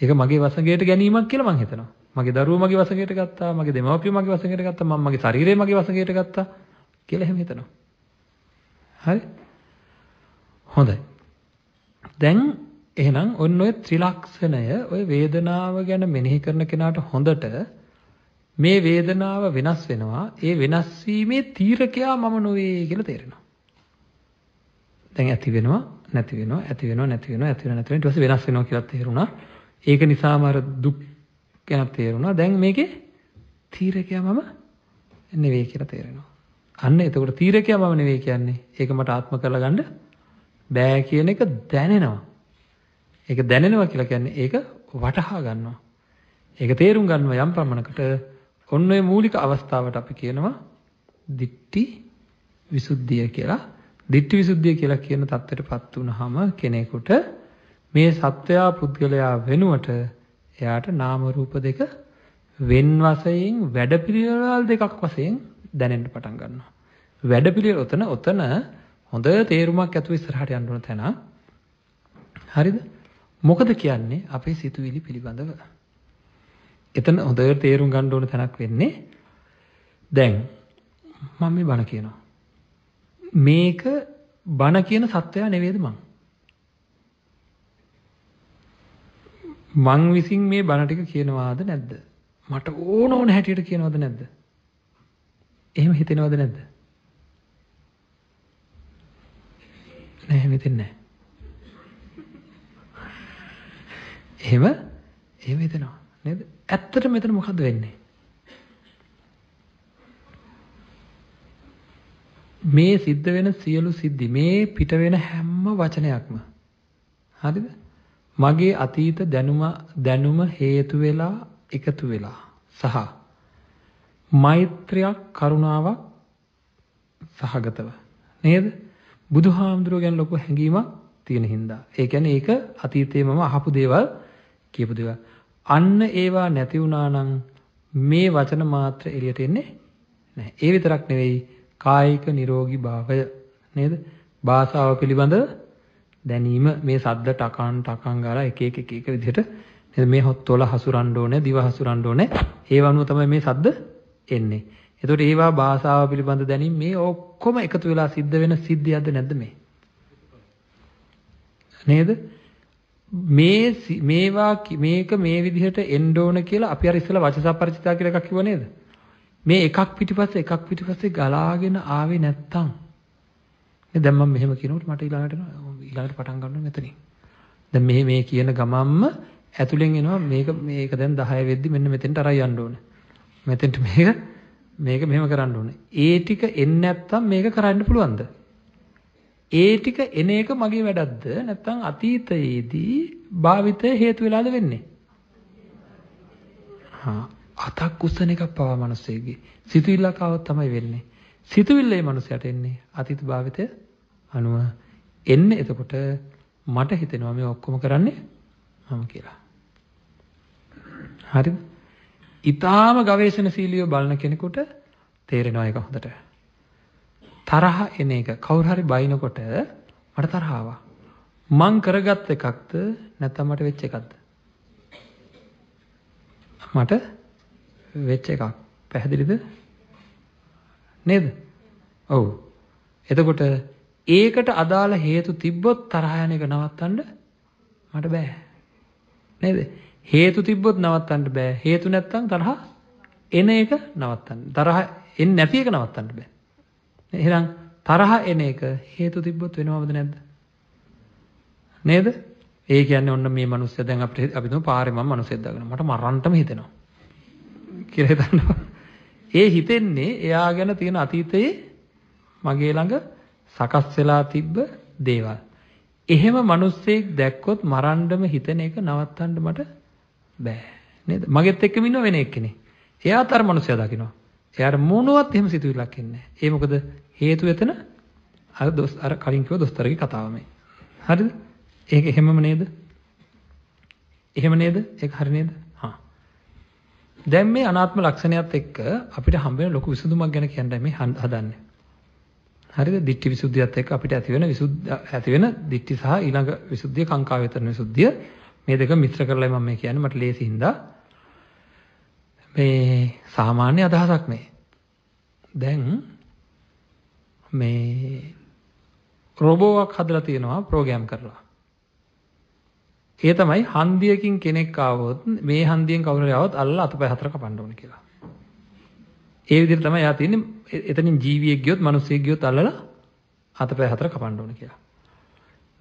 ඒක මගේ වසඟයට ගැනීමක් කියලා මං හිතනවා. මගේ දරුවෝ මගේ වසඟයට ගත්තා, මගේ දෙමව්පියෝ මගේ වසඟයට ගත්තා, මම මගේ ශරීරය මගේ වසඟයට ගත්තා කියලා එහෙම හිතනවා. හරි? හොඳයි. දැන් එහෙනම් ඔන්න ඔය ත්‍රිලක්ෂණය ඔය වේදනාව ගැන මෙනෙහි කරන කෙනාට හොඳට මේ වේදනාව වෙනස් වෙනවා. ඒ වෙනස් වීමේ තීරකයා මම නොවේ කියලා තේරෙනවා. දැන් ඇති වෙනවා, නැති වෙනවා, ඇති වෙනවා, නැති වෙනවා, ඇති වෙනවා, නැති වෙනවා. ඊට පස්සේ වෙනස් වෙනවා කියලා තේරුණා. ඒක නිසාම අර දුක් ගැන තේරුණා. දැන් මේකේ තීරකයා මම නෙවෙයි කියලා තේරෙනවා. අන්න එතකොට තීරකයා මම නෙවෙයි කියන්නේ. ඒක මට ආත්ම කරගන්න බෑ කියන එක දැනෙනවා. ඒක දැනෙනවා කියලා කියන්නේ ඒක වටහා ගන්නවා. ඒක තේරුම් ගන්නවා යම් ප්‍රමාණයකට ඔන්න ඔය මූලික අවස්ථාවට අපි කියනවා දිට්ටි විසුද්ධිය කියලා. දිට්ටි විසුද්ධිය කියලා කියන தත්ත්වයටපත් වුනහම කෙනෙකුට මේ සත්වයා පුද්ගලයා වෙනුවට එයාට නාම රූප දෙක වෙන් වශයෙන් වැඩපිළිවෙළ දෙකක් වශයෙන් දැනෙන්න පටන් ගන්නවා. වැඩපිළිවෙල උතන උතන හොඳ තේරුමක් ඇතුව ඉස්සරහට යන්න ඕන තැන. හරිද? මොකද කියන්නේ අපේ සිතුවිලි පිළිබඳව? එතන හොඳට තේරුම් ගන්න ඕන තැනක් වෙන්නේ දැන් මම මේ බණ කියනවා. මේක බණ කියන සත්වයා නෙවෙයිද මං? මං විසින් මේ බණ ටික කියනවාද නැද්ද? මට ඕන ඕන හැටියට කියනවද නැද්ද? එහෙම හිතෙනවද නැද්ද? නෑ එහෙම හිතෙන්නේ නෑ. එහෙම එහෙම හිතෙනවා නේද? ඇත්තට මෙතන මොකද්ද වෙන්නේ? මේ සිද්ධ වෙන සියලු සිද්ධි මේ පිට වෙන හැම වචනයක්ම හරිද? මගේ අතීත දැනුම දැනුම හේතු වෙලා එකතු වෙලා සහ මෛත්‍රියක් කරුණාවක් සහගතව නේද? බුදුහාමුදුරුව ගැන ලොකු හැඟීමක් තියෙන හින්දා. ඒ කියන්නේ ඒක අතීතයේ මම අහපු දේවල් කියපු දේවල්. අන්න ඒවා නැති වුණා නම් මේ වචන මාත්‍ර එළියට එන්නේ නැහැ. ඒ විතරක් නෙවෙයි කායික නිරෝගී භාවය නේද? භාෂාව පිළිබඳ දැනීම මේ සද්ද ටකන් ටකන් ගාලා එක එක එක එක විදිහට නේද මේ හොත්වල හසුරන්න ඕනේ, දිව හසුරන්න ඕනේ. ඒ වනුව තමයි මේ සද්ද එන්නේ. එතකොට ඒවා භාෂාව පිළිබඳ දැනීම මේ ඔක්කොම එකතු වෙලා සිද්ධ වෙන සිද්ධියක්ද නැද්ද මේ? නේද? මේ මේවා මේක මේ විදිහට එන්න ඕන කියලා අපි අර ඉස්සෙල්ලා වචසපරිචිතා කියලා එකක් කිව්ව නේද? මේ එකක් පිටිපස්සේ එකක් පිටිපස්සේ ගලාගෙන ආවේ නැත්තම් නේ දැන් මම මෙහෙම කියනකොට මට ඊළඟට එනවා ඊළඟට පටන් ගන්නවා මෙතනින්. දැන් මේ මේ කියන ගමම්ම ඇතුලෙන් එනවා මේක මේක දැන් 10 වෙද්දි මෙන්න මෙතෙන්ට අරයි යන්න ඕනේ. මෙතෙන්ට මේක මේක මෙහෙම කරන්න ඕනේ. ඒ ටික එන්නේ නැත්තම් මේක කරන්න පුළුවන්ද? ඒ ටික එන එක මගේ වැඩක්ද නැත්නම් අතීතයේදී භාවිතය හේතු වෙලාද වෙන්නේ? හා අතක් උස්සන එකක් පවා මිනිස්සෙගේ සිතුවිල්ලක් ආවොත් තමයි වෙන්නේ. සිතුවිල්ලේ මිනිසයාට එන්නේ අතීත භාවිතය අනුව එන්නේ එතකොට මට හිතෙනවා මේ ඔක්කොම කරන්නේ මම කියලා. හරිද? ඊටාම ගවේෂණශීලීව බලන කෙනෙකුට තේරෙනවා ඒක හොඳට. තරහ එන එක කවුරු හරි බයිනකොට මට තරහ ආවා. මං කරගත් එකක්ද නැත්නම් මට වෙච්ච එකක්ද? මට වෙච්ච එකක්. පැහැදිලිද? නේද? ඔව්. එතකොට ඒකට අදාළ හේතු තිබ්බොත් තරහ යන එක නවත්තන්න මට බෑ. නේද? හේතු තිබ්බොත් නවත්තන්න බෑ. හේතු නැත්තම් තරහ එන එක නවත්තන්න. තරහ එන්නේ නැති එක නවත්තන්න බෑ. එහෙනම් තරහ එන එක හේතු තිබ්බොත් වෙනවද නැද්ද? නේද? ඒ කියන්නේ ඔන්න මේ මිනිස්සයා දැන් අපිට අපි තුමු පාරේ මම මිනිස්සෙක් දාගෙන මට මරන්නටම හිතෙනවා. කියලා හිතනවා. ඒ හිතෙන්නේ එයා ගැන තියෙන අතීතයේ මගේ ළඟ සකස් වෙලා තිබ්බ දේවල්. එහෙම මිනිස්සෙක් දැක්කොත් මරන්නම හිතෙන එක නවත්තන්න මට බෑ. නේද? මගෙත් එක්කම ඉන්න වෙන එක්කෙනෙක්. එයාත් අර මිනිස්සයා දකිනවා. එයාට මොනවත් එහෙම සිතුවිල්ලක් එන්නේ නැහැ. ඒ මොකද හේතුව එතන අර දොස් අර කලින් කිව්ව දොස්තරගේ කතාව මේ. හරිද? ඒක එහෙමම නේද? එහෙම නේද? ඒක හරි නේද? හා. දැන් මේ අනාත්ම ලක්ෂණයත් එක්ක අපිට හම්බ වෙන ලොකු විසඳුමක් ගැන කියන්නයි මේ හදන්නේ. හරිද? ditthi visuddhiyat එක්ක අපිට ඇති වෙන විසුද්ධ ඇති වෙන ditthi සහ ඊළඟ විසුද්ධිය කාංකා වේතරන විසුද්ධිය මේ දෙක මිශ්‍ර කරලා මම මේ කියන්නේ මට ලේසි හින්දා මේ සාමාන්‍ය අදහසක් මේ. දැන් මේ රොබෝවක් හදලා තියෙනවා ප්‍රෝග්‍රෑම් කරලා. ඒ තමයි හන්දියකින් කෙනෙක් ආවොත් මේ හන්දියෙන් කවුරු හරි ආවොත් අල්ලලා අතපය හතර කපන්න ඕනේ කියලා. ඒ විදිහට තමයි යා තියෙන්නේ එතනින් ජීවියෙක් ගියොත් මිනිස්සෙක් ගියොත් අල්ලලා අතපය හතර කපන්න ඕනේ කියලා.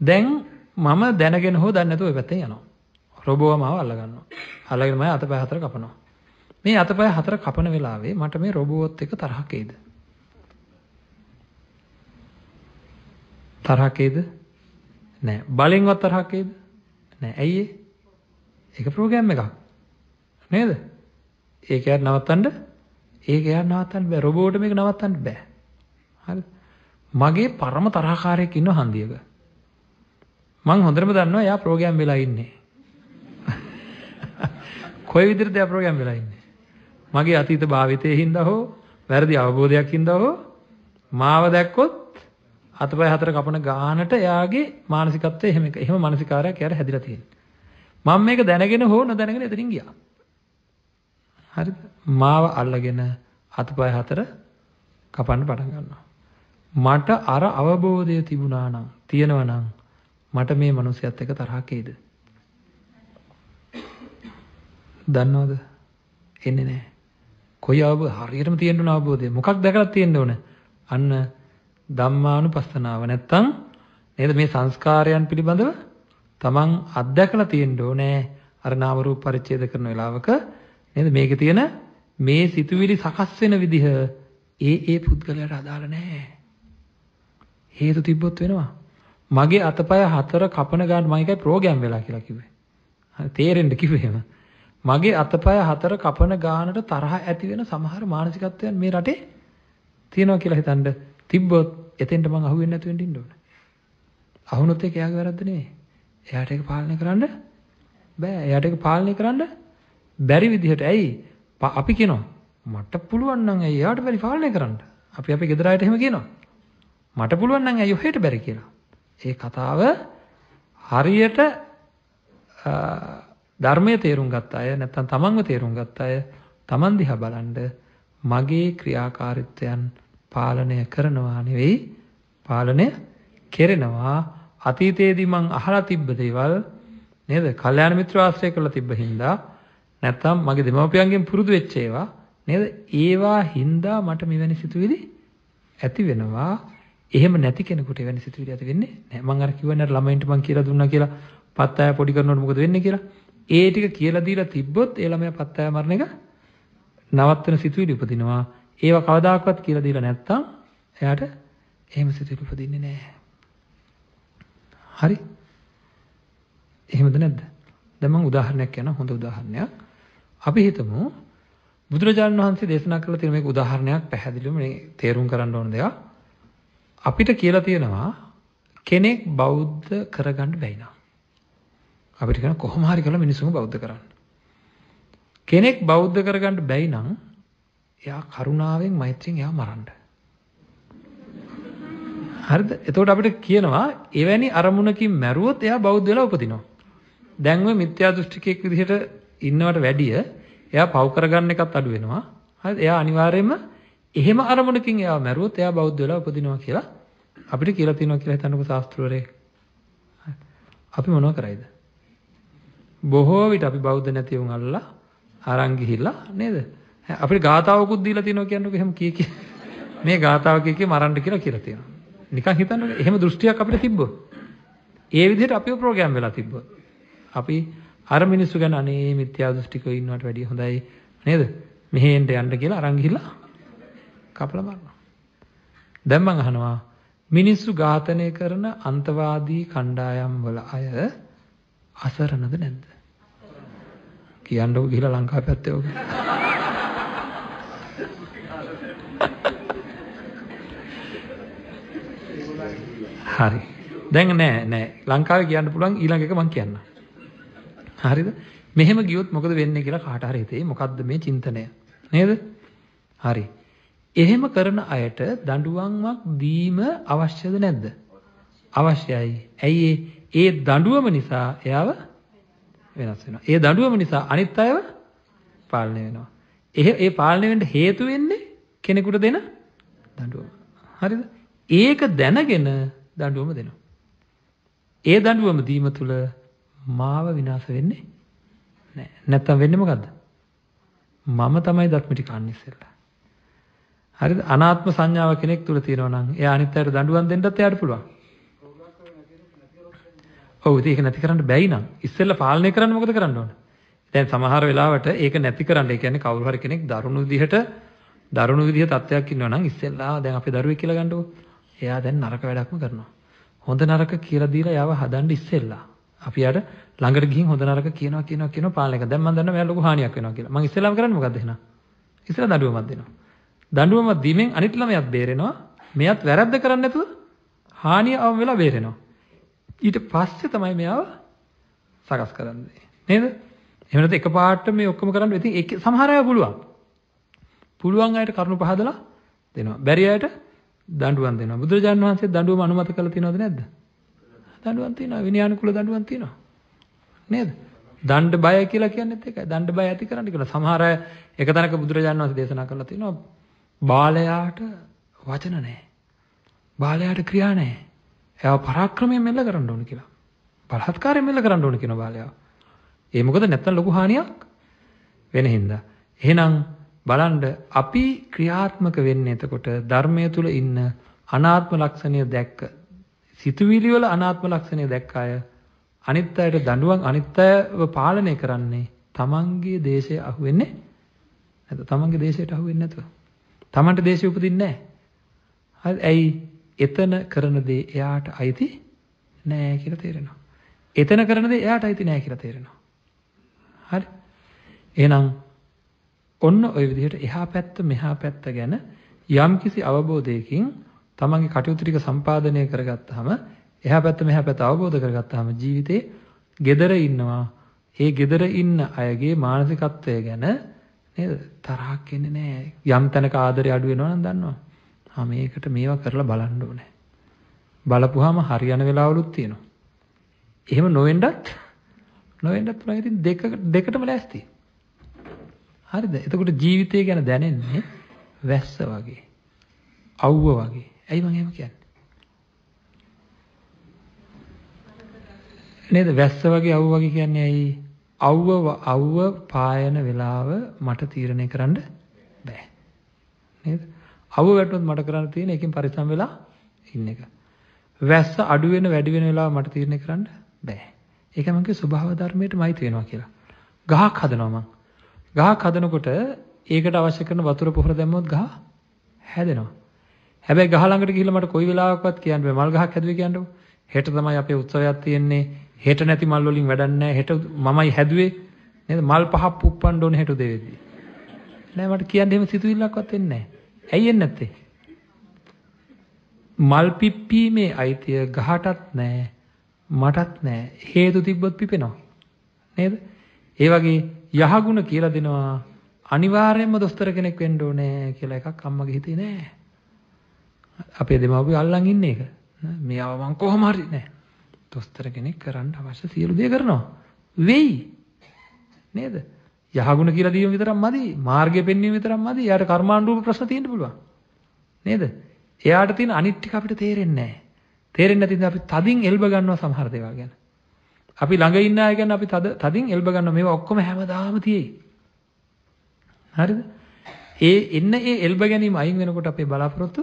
දැන් මම දැනගෙන හෝ දන්නේ නැතුව ඔය පැත්තෙන් යනවා. රොබෝව මාව අල්ල ගන්නවා. අල්ලගෙන මම අතපය හතර කපනවා. මේ අතපය හතර කපන වෙලාවේ මට මේ රොබෝත් එක්ක තරහක් එයිද? තරහක් එයිද? නෑ. බලෙන්වත් තරහක් එයිද? නෑ. ඇයි ඒ? ඒක ප්‍රෝග්‍රෑම් එකක්. නේද? ඒක යාර නවත්තන්න ඒක යාර නවත්තන්න බෑ. රොබෝට මේක නවත්තන්න බෑ. හරිද? මගේ පරම තරහකාරයෙක් ඉන්න හන්දියක. මං හොඳටම දන්නවා එයා ප්‍රෝග්‍රෑම් වෙලා ඉන්නේ. කොයි විදිහටද එයා ප්‍රෝග්‍රෑම් වෙලා ඉන්නේ? මගේ අතීත භාවිතයේ හින්දා හෝ වැරදි අවබෝධයක් හින්දා හෝ මාව දැක්කොත් අතපය හතර කපන ගානට එයාගේ මානසිකත්වය එහෙම එක. එහෙම මානසිකාරයක් එයාට හැදිලා තියෙනවා. මම මේක දැනගෙන හෝ නොදැනගෙන එතනින් ගියා. හරිද? මාව අල්ලගෙන අතපය හතර කපන්න පටන් ගන්නවා. මට අර අවබෝධය තිබුණා නම් තියෙනවා නම් මට මේ මිනිස්සයත් එක්ක තරහක් එයිද? දන්නවද? එන්නේ නැහැ. කොයි අවබෝධ හරියටම තියෙන්න ඕන අවබෝධය. මොකක් දැකලා තියෙන්න ඕන? අන්න ධම්මානුපස්සනාව නැත්තම් නේද මේ සංස්කාරයන් පිළිබඳව තමන් අත්දැකලා තියෙන්න ඕනේ. අර නාම රූප පරිච්ඡේද කරන වෙලාවක නේද මේකේ තියෙන මේ සිතුවිලි සකස් වෙන විදිහ ඒ ඒ පුද්ගලයාට අදාළ නැහැ. හේතු තිබ්බොත් වෙනවා. මගේ අතපය හතර කපන ගන්න මම එකයි ප්‍රෝග්‍රෑම් වෙලා කියලා කිව්වේ. හරි තේරෙන්න කිව්වේ එහෙම. මගේ අතපය හතර කපන ගානට තරහ ඇති වෙන සමහර මානසිකත්වයන් මේ රටේ තියෙනවා කියලා හිතනද තිබ්බොත් එතෙන්ට මං අහුවෙන්නේ නැතු වෙන්න ඉන්න ඕනේ. අහුනොත් ඒක එයාගේ වැරද්ද නෙවෙයි. එයාට ඒක පාලනය කරන්න බෑ. එයාට ඒක පාලනය කරන්න බැරි විදිහට ඇයි අපි කියනවා මට පුළුවන් නම් ඇයි එයාට බැරි පාලනය කරන්න. අපි අපේ ගෙදර අයට එහෙම කියනවා. මට පුළුවන් නම් ඇයි ඔහෙට බැරි කියලා. ඒ කතාව හරියට ධර්මයේ තේරුම් ගත්ත අය නැත්නම් තමන්ව තේරුම් ගත්ත අය තමන් දිහා බලනද මගේ ක්‍රියාකාරීත්වයන් පාලනය කරනවා නෙවෙයි පාලනය කෙරෙනවා අතීතයේදී මං අහලා තිබ්බ දේවල් නේද? කල්යාණ මිත්‍ර ආශ්‍රය කරලා තිබ්බ හින්දා නැත්නම් මගේ දෙමව්පියන්ගෙන් පුරුදු වෙච්ච ඒවා නේද? ඒවා හින්දා මට මෙවැනි සිතුවිලි ඇති වෙනවා. එහෙම නැති කෙනෙකුට එවැනි සිතුවිලි ඇති වෙන්නේ නැහැ. මං අර කිව්වනේ ළමයින්ට මං කියලා දුන්නා කියලා පත් අය පොඩි කරනකොට මොකද වෙන්නේ කියලා. ඒ ටික කියලා දීලා තිබ්බොත් ඒ ළමයා පත් අය මරණ එක නවත්තන සිතුවිලි උපදිනවා. ඒව කවදාකවත් කියලා දීලා නැත්තම් එයාට එහෙම සිතුවිලි උපදින්නේ නැහැ. හරි? එහෙමද නැද්ද? දැන් මම උදාහරණයක් කියනවා හොඳ උදාහරණයක්. අපි හිතමු බුදුරජාණන් වහන්සේ දේශනා කළ තියෙන මේක උදාහරණයක් පැහැදිලිවම මේ තේරුම් කරන්න ඕන දෙයක්. අපිට කියලා තියෙනවා කෙනෙක් බෞද්ධ කරගන්න බැයි නා. අපිට කියන කොහොම හරි කරලා මිනිස්සුන්ව බෞද්ධ කරන්න. කෙනෙක් බෞද්ධ කරගන්න බැයි නම් එයා කරුණාවෙන් මෛත්‍රියෙන් එයා මරන්න. හරිද? එතකොට අපිට කියනවා එවැනි අරමුණකින් මැරුවොත් එයා බෞද්ධ වෙලා උපදිනවා. දැන් ඔය මිත්‍යා දෘෂ්ටිකයෙක් විදිහට ඉන්නවට වැඩිය එයා පව් කරගන්න එකත් අඩු වෙනවා. හරිද? එයා අනිවාර්යයෙන්ම එහෙම අරමුණකින් එයා මැරුවොත් එයා බෞද්ධ වෙලා උපදිනවා කියලා අපිට කියලා තියෙනවා කියලා හිතන්නකෝ ශාස්ත්‍රවරේ. අපි මොනව කරයිද? බොහෝ විට අපි බෞද්ධ නැති වුන් අල්ලලා අරන් ගිහිල්ලා නේද? අපිට ගාතාවකුත් දීලා තියෙනවා කියන්නකෝ එහෙම කී කී මේ ගාතාව කී කී මරන්න කියලා කියලා තියෙනවා. නිකන් හිතන්න එහෙම දෘෂ්ටියක් අපිට තිබ්බොත්. ඒ විදිහට අපිව ප්‍රෝග්‍රෑම් වෙලා තිබ්බොත්. අපි අර මිනිස්සු ගැන අනේ මිත්‍යා දෘෂ්ටිකෝ ඉන්නවට වැඩිය හොඳයි නේද? මෙහෙන්ට යන්න කියලා අරන් ගිහිල්ලා කපලා බලනවා. දැන් මම අහනවා මිනිස්සු ඝාතනය කරන අන්තවාදී කණ්ඩායම් වල අය අසරණද නැද්ද? කියන්නකෝ ගිහිල්ලා ලංකාව පැත්තේ ඔක. හරි. දැන් නෑ නෑ ලංකාවේ කියන්න පුළුවන් ඊළඟ එක මම කියන්නම්. හරිද? මෙහෙම ගියොත් මොකද වෙන්නේ කියලා කාට හරි හිතේ මොකද්ද මේ චින්තනය? නේද? හරි. එහෙම කරන අයට දඬුවම්ක් දීම අවශ්‍යද නැද්ද? අවශ්‍යයි. ඇයි ඒ දඬුවම නිසා එයාව වෙනස් වෙනවා. ඒ දඬුවම නිසා අනිත් අයව පාලනය වෙනවා. ඒ පාලනය වෙන්න හේතු වෙන්නේ කෙනෙකුට දෙන දඬුවම. හරිද? ඒක දැනගෙන දඬුවම දෙනවා. ඒ දඬුවම දීම තුල මාව විනාශ වෙන්නේ නැහැ. නැත්තම් වෙන්නේ මොකද්ද? මම තමයි දත්මිටි කන්නේ ඉස්සෙල්ලා. හරිද? අනාත්ම සංඥාව කෙනෙක් තුල තියෙනවා නම් එයා අනිත් අයට දඬුවම් දෙන්නත් එයාට පුළුවන්. ඔව් ඒක නැති කරන්න බැයි නම් ඉස්සෙල්ලා පාලනය කරන්න මොකද කරන්න ඕන? දැන් සමහර වෙලාවට ඒක නැති කරන්න ඒ කියන්නේ කවුරු හරි කෙනෙක් දරුණු විදිහට දරුණු විදිහ තත්ත්වයක් ඉන්නවා නම් ඉස්සෙල්ලා දැන් අපේ දරුවෙක් කියලා ගන්නකො. එයා දැන් නරක වැඩක්ම කරනවා. හොඳ නරක කියලා දීලා යාව හදන්න ඉස්සෙල්ලා. අපි යාට ළඟට ගිහින් හොඳ නරක කියනවා කියනවා කියනවා පාලනය කරනවා. දැන් මම දන්නවා මෙයා ලොකු හානියක් වෙනවා කියලා. මම ඉස්සෙල්ලාම කරන්නේ මොකද්ද එහෙනම්? ඉස්සෙල්ලා දඬුවමක් දෙනවා. දඬුවමක් දීමෙන් අනිත් ළමයාත් බේරෙනවා. මෙයාත් වැරද්ද කරන්නේ නැතුව හානිය අවම වෙලා බේරෙනවා. ඊට පස්සේ තමයි මෙයාව සකස් කරන්නේ. නේද? එහෙම නැත්නම් එකපාරට මේ ඔක්කොම කරන්න ඉතින් ඒක සමහර අය පුළුවන්. පුළුවන් අයට කරුණු පහදලා දෙනවා. බැරි අයට දඬුවම් දෙනවා. බුදුරජාණන් වහන්සේ දඬුවම අනුමත කළා තියෙනවද නැද්ද? දඬුවම් තියෙනවා. විනයානුකූල දඬුවම් තියෙනවා. නේද? දණ්ඩ බය කියලා කියන්නේත් ඒකයි. දණ්ඩ බය ඇති කරන්න කියලා. සමහර අය එක තැනක බුදුරජාණන් වහන්සේ දේශනා කළා තියෙනවා බාලයාට වචන නැහැ. බාලයාට ක්‍රියා නැහැ. එයාව පරාක්‍රමයෙන් මෙල්ල කරන්න ඕන කියලා. බලහත්කාරයෙන් මෙල්ල කරන්න ඕන කියන බාලයාව. ඒ මොකද නැත්තම් ලොකු හානියක් වෙන හින්දා. එහෙනම් බලන්න අපි ක්‍රියාත්මක වෙන්නේ එතකොට ධර්මයේ තුල ඉන්න අනාත්ම ලක්ෂණය දැක්ක. සිතුවිලි වල අනාත්ම ලක්ෂණය දැක්ක අය අනිත් අයට දඬුවම් අනිත් අයව පාලනය කරන්නේ තමන්ගේ දේශය අහුවෙන්නේ නැත්නම් තමන්ගේ දේශයට අහුවෙන්නේ නැතුව. තමන්ට දේශය උපදින්නේ නැහැ. හරි. ඇයි? එතන කරන දේ එයාට අයිති නෑ කියලා තේරෙනවා. එතන කරන දේ එයාට අයිති නෑ කියලා තේරෙනවා. හරි. එහෙනම් ඔන්න ওই විදිහට එහා පැත්ත මෙහා පැත්ත ගැන යම්කිසි අවබෝධයකින් තමන්ගේ කටයුතු ටික සම්පාදනය කරගත්තාම එහා පැත්ත මෙහා පැත්ත අවබෝධ කරගත්තාම ජීවිතේ gedara ඉන්නවා. ඒ gedara ඉන්න අයගේ මානසිකත්වය ගැන නේද තරහක් එන්නේ නැහැ. යම් තැනක ආදරය අඩු වෙනවා නම් දන්නවා. ආ මේකට මේවා කරලා බලන්න ඕනේ. බලපුවාම හරියන වෙලාවලුත් තියෙනවා. එහෙම නොවෙන්නත් නොවෙන්නත් පුළුවන්. ඉතින් දෙක දෙකටම ලෑස්ති. හරිද? එතකොට ජීවිතය ගැන දැනෙන්නේ වැස්ස වගේ. අවුව වගේ. ඇයි මම එහෙම කියන්නේ? නේද වැස්ස වගේ අවුව වගේ කියන්නේ ඇයි? අවුව අවුව පායන වෙලාව මට තීරණය කරන්න බෑ. නේද? අවුව වැටුනොත් මට කරන්න තියෙන එකකින් පරිස්සම් වෙලා ඉන්න එක. වැස්ස අඩු වෙන වැඩි වෙන වෙලාව මට තීරණය කරන්න බෑ. ඒක මගේ ස්වභාව ධර්මයටමයි තියෙනවා කියලා. ගහක් හදනවා මං. ගහක් හදනකොට ඒකට අවශ්‍ය කරන වතුර පොහොර දැම්මොත් ගහ හැදෙනවා. හැබැයි ගහ ළඟට ගිහිල්ලා මට කොයි වෙලාවකවත් කියන්න බෑ මල් ගහක් හැදුවේ කියන්නකො. හෙට තමයි අපේ උත්සවයක් තියෙන්නේ. හෙට නැති මල් වලින් වැඩක් නැහැ. හෙට මමයි හැදුවේ. නේද? මල් පහක් පුප්පන්න ඕනේ හෙට උදේදී. නෑ මට කියන්න එහෙම සිතුවිල්ලක්වත් එන්නේ නැහැ. ඇයි එන්නේ නැත්තේ? මල් පිප්පීමේ අයිතිය ගහටත් නැහැ. මටත් නැහැ. හේතු තිබ්බොත් පිපෙනවා. නේද? ඒ වගේ යහගුණ කියලා දෙනවා අනිවාර්යයෙන්ම දොස්තර කෙනෙක් වෙන්න ඕනේ කියලා එකක් අම්මගේ හිතේ නෑ. අපේ දෙමාපියෝ අල්ලන් ඉන්නේ ඒක. මෙයාව මං කොහොම හරි නෑ. දොස්තර කෙනෙක් කරන්න අවශ්‍ය සියලු දේ කරනවා. වෙයි. නේද? යහගුණ කියලා දීම විතරක් මදි. මාර්ගය පෙන්වීම විතරක් මදි. එයාට කර්මානුරූප ප්‍රශ්න තියෙන්න පුළුවන්. නේද? එයාට තියෙන අනිත් ටික අපිට තේරෙන්නේ නැහැ. තේරෙන්නේ නැති නිසා අපි තදින් එල්බ ගන්නවා සමහර දේවල් ගැන. අපි ළඟ ඉන්න අය ගැන අපි තද තදින් එල්බ ගන්නවා මේවා ඔක්කොම හැමදාම තියෙයි. හරිද? ඒ එන්න ඒ එල්බ ගැනීම අයින් වෙනකොට අපේ බලාපොරොත්තු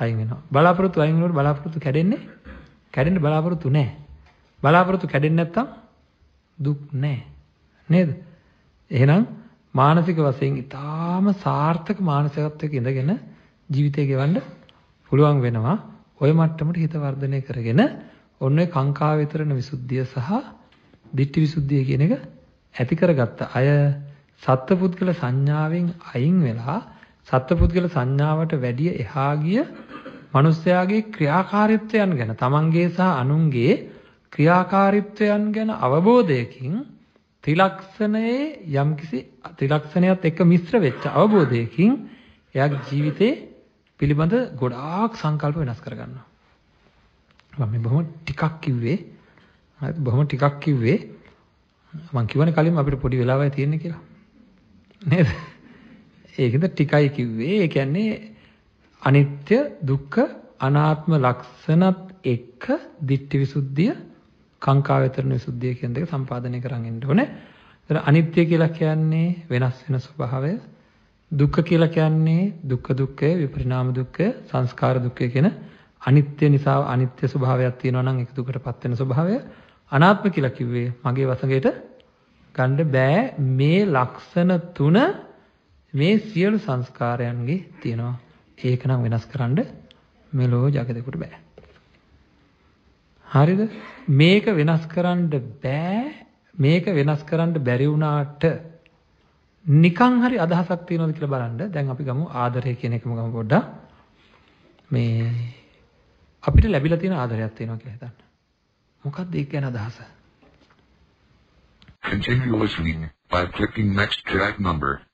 අයින් වෙනවා. බලාපොරොත්තු අයින් වෙනකොට බලාපොරොත්තු කැඩෙන්නේ කැඩෙන්න බලාපොරොත්තු නැහැ. බලාපොරොත්තු කැඩෙන්නේ නැත්තම් දුක් නැහැ. නේද? එහෙනම් මානසික වශයෙන් ඊටාම සාර්ථක මානසිකත්වයක ඉඳගෙන ජීවිතය ගෙවන්න පුළුවන් වෙනවා. ওই මට්ටමට හිත වර්ධනය කරගෙන ඔන්න ඔය කාංකා විතරන විසුද්ධිය සහ ditthi විසුද්ධිය කියන එක ඇති කරගත්ත අය සත්පුද්ගල සංඥාවෙන් අයින් වෙලා සත්පුද්ගල සංඥාවට වැඩිය එහා ගිය මිනිස්යාගේ ක්‍රියාකාරීත්වයන් ගැන තමන්ගේ සහ අනුන්ගේ ක්‍රියාකාරීත්වයන් ගැන අවබෝධයකින් ත්‍රිලක්ෂණයේ යම්කිසි ත්‍රිලක්ෂණයත් එක්ක මිශ්‍ර වෙච්ච අවබෝධයකින් එයාගේ ජීවිතේ පිළිබඳ ගොඩාක් සංකල්ප වෙනස් කරගන්නවා. මම මේ බොහොම ටිකක් කිව්වේ හරි බොහොම ටිකක් කිව්වේ මම කියවනේ කලින් අපිට පොඩි වෙලාවයි තියෙන්නේ කියලා. නේද? ඒකද ටිකයි කිව්වේ. ඒ කියන්නේ අනිත්‍ය දුක්ඛ අනාත්ම ලක්ෂණත් එක්ක ditthi visuddhiya කාංකා වේතරණ විසුද්ධිය කියන දෙක සම්පාදනය කරන් ඉන්න ඕනේ. ඒතර අනිත්‍ය කියලා කියන්නේ වෙනස් වෙන ස්වභාවය. දුක්ඛ කියලා කියන්නේ දුක්ඛ දුක්ඛය, විපරිණාම දුක්ඛය, සංස්කාර දුක්ඛය කියන අනිත්‍ය නිසා අනිත්‍ය ස්වභාවයක් තියෙනවා නම් ඒක දුකටපත් වෙන ස්වභාවය. අනාත්ම කියලා කිව්වේ මගේ වසඟයට ගන්න බෑ මේ ලක්ෂණ තුන මේ සියලු සංස්කාරයන්ගේ තියෙනවා. ඒක නම් වෙනස් කරන්න මෙලෝ జగදෙකුට බෑ. හරිද? මේක වෙනස් කරන්න බෑ. මේක වෙනස් කරන්න බැරි වුණාට නිකන් හරි අදහසක් තියෙනවද කියලා බලන්න. දැන් අපි ගමු ආදරය කියන එකම ගමු පොඩ්ඩක්. මේ අපිට ලැබිලා තියෙන ආදරයක් තියෙනවා කියලා හිතන්න. මොකක්ද ඒක ගැන අදහස?
Continue listening by clicking next track number.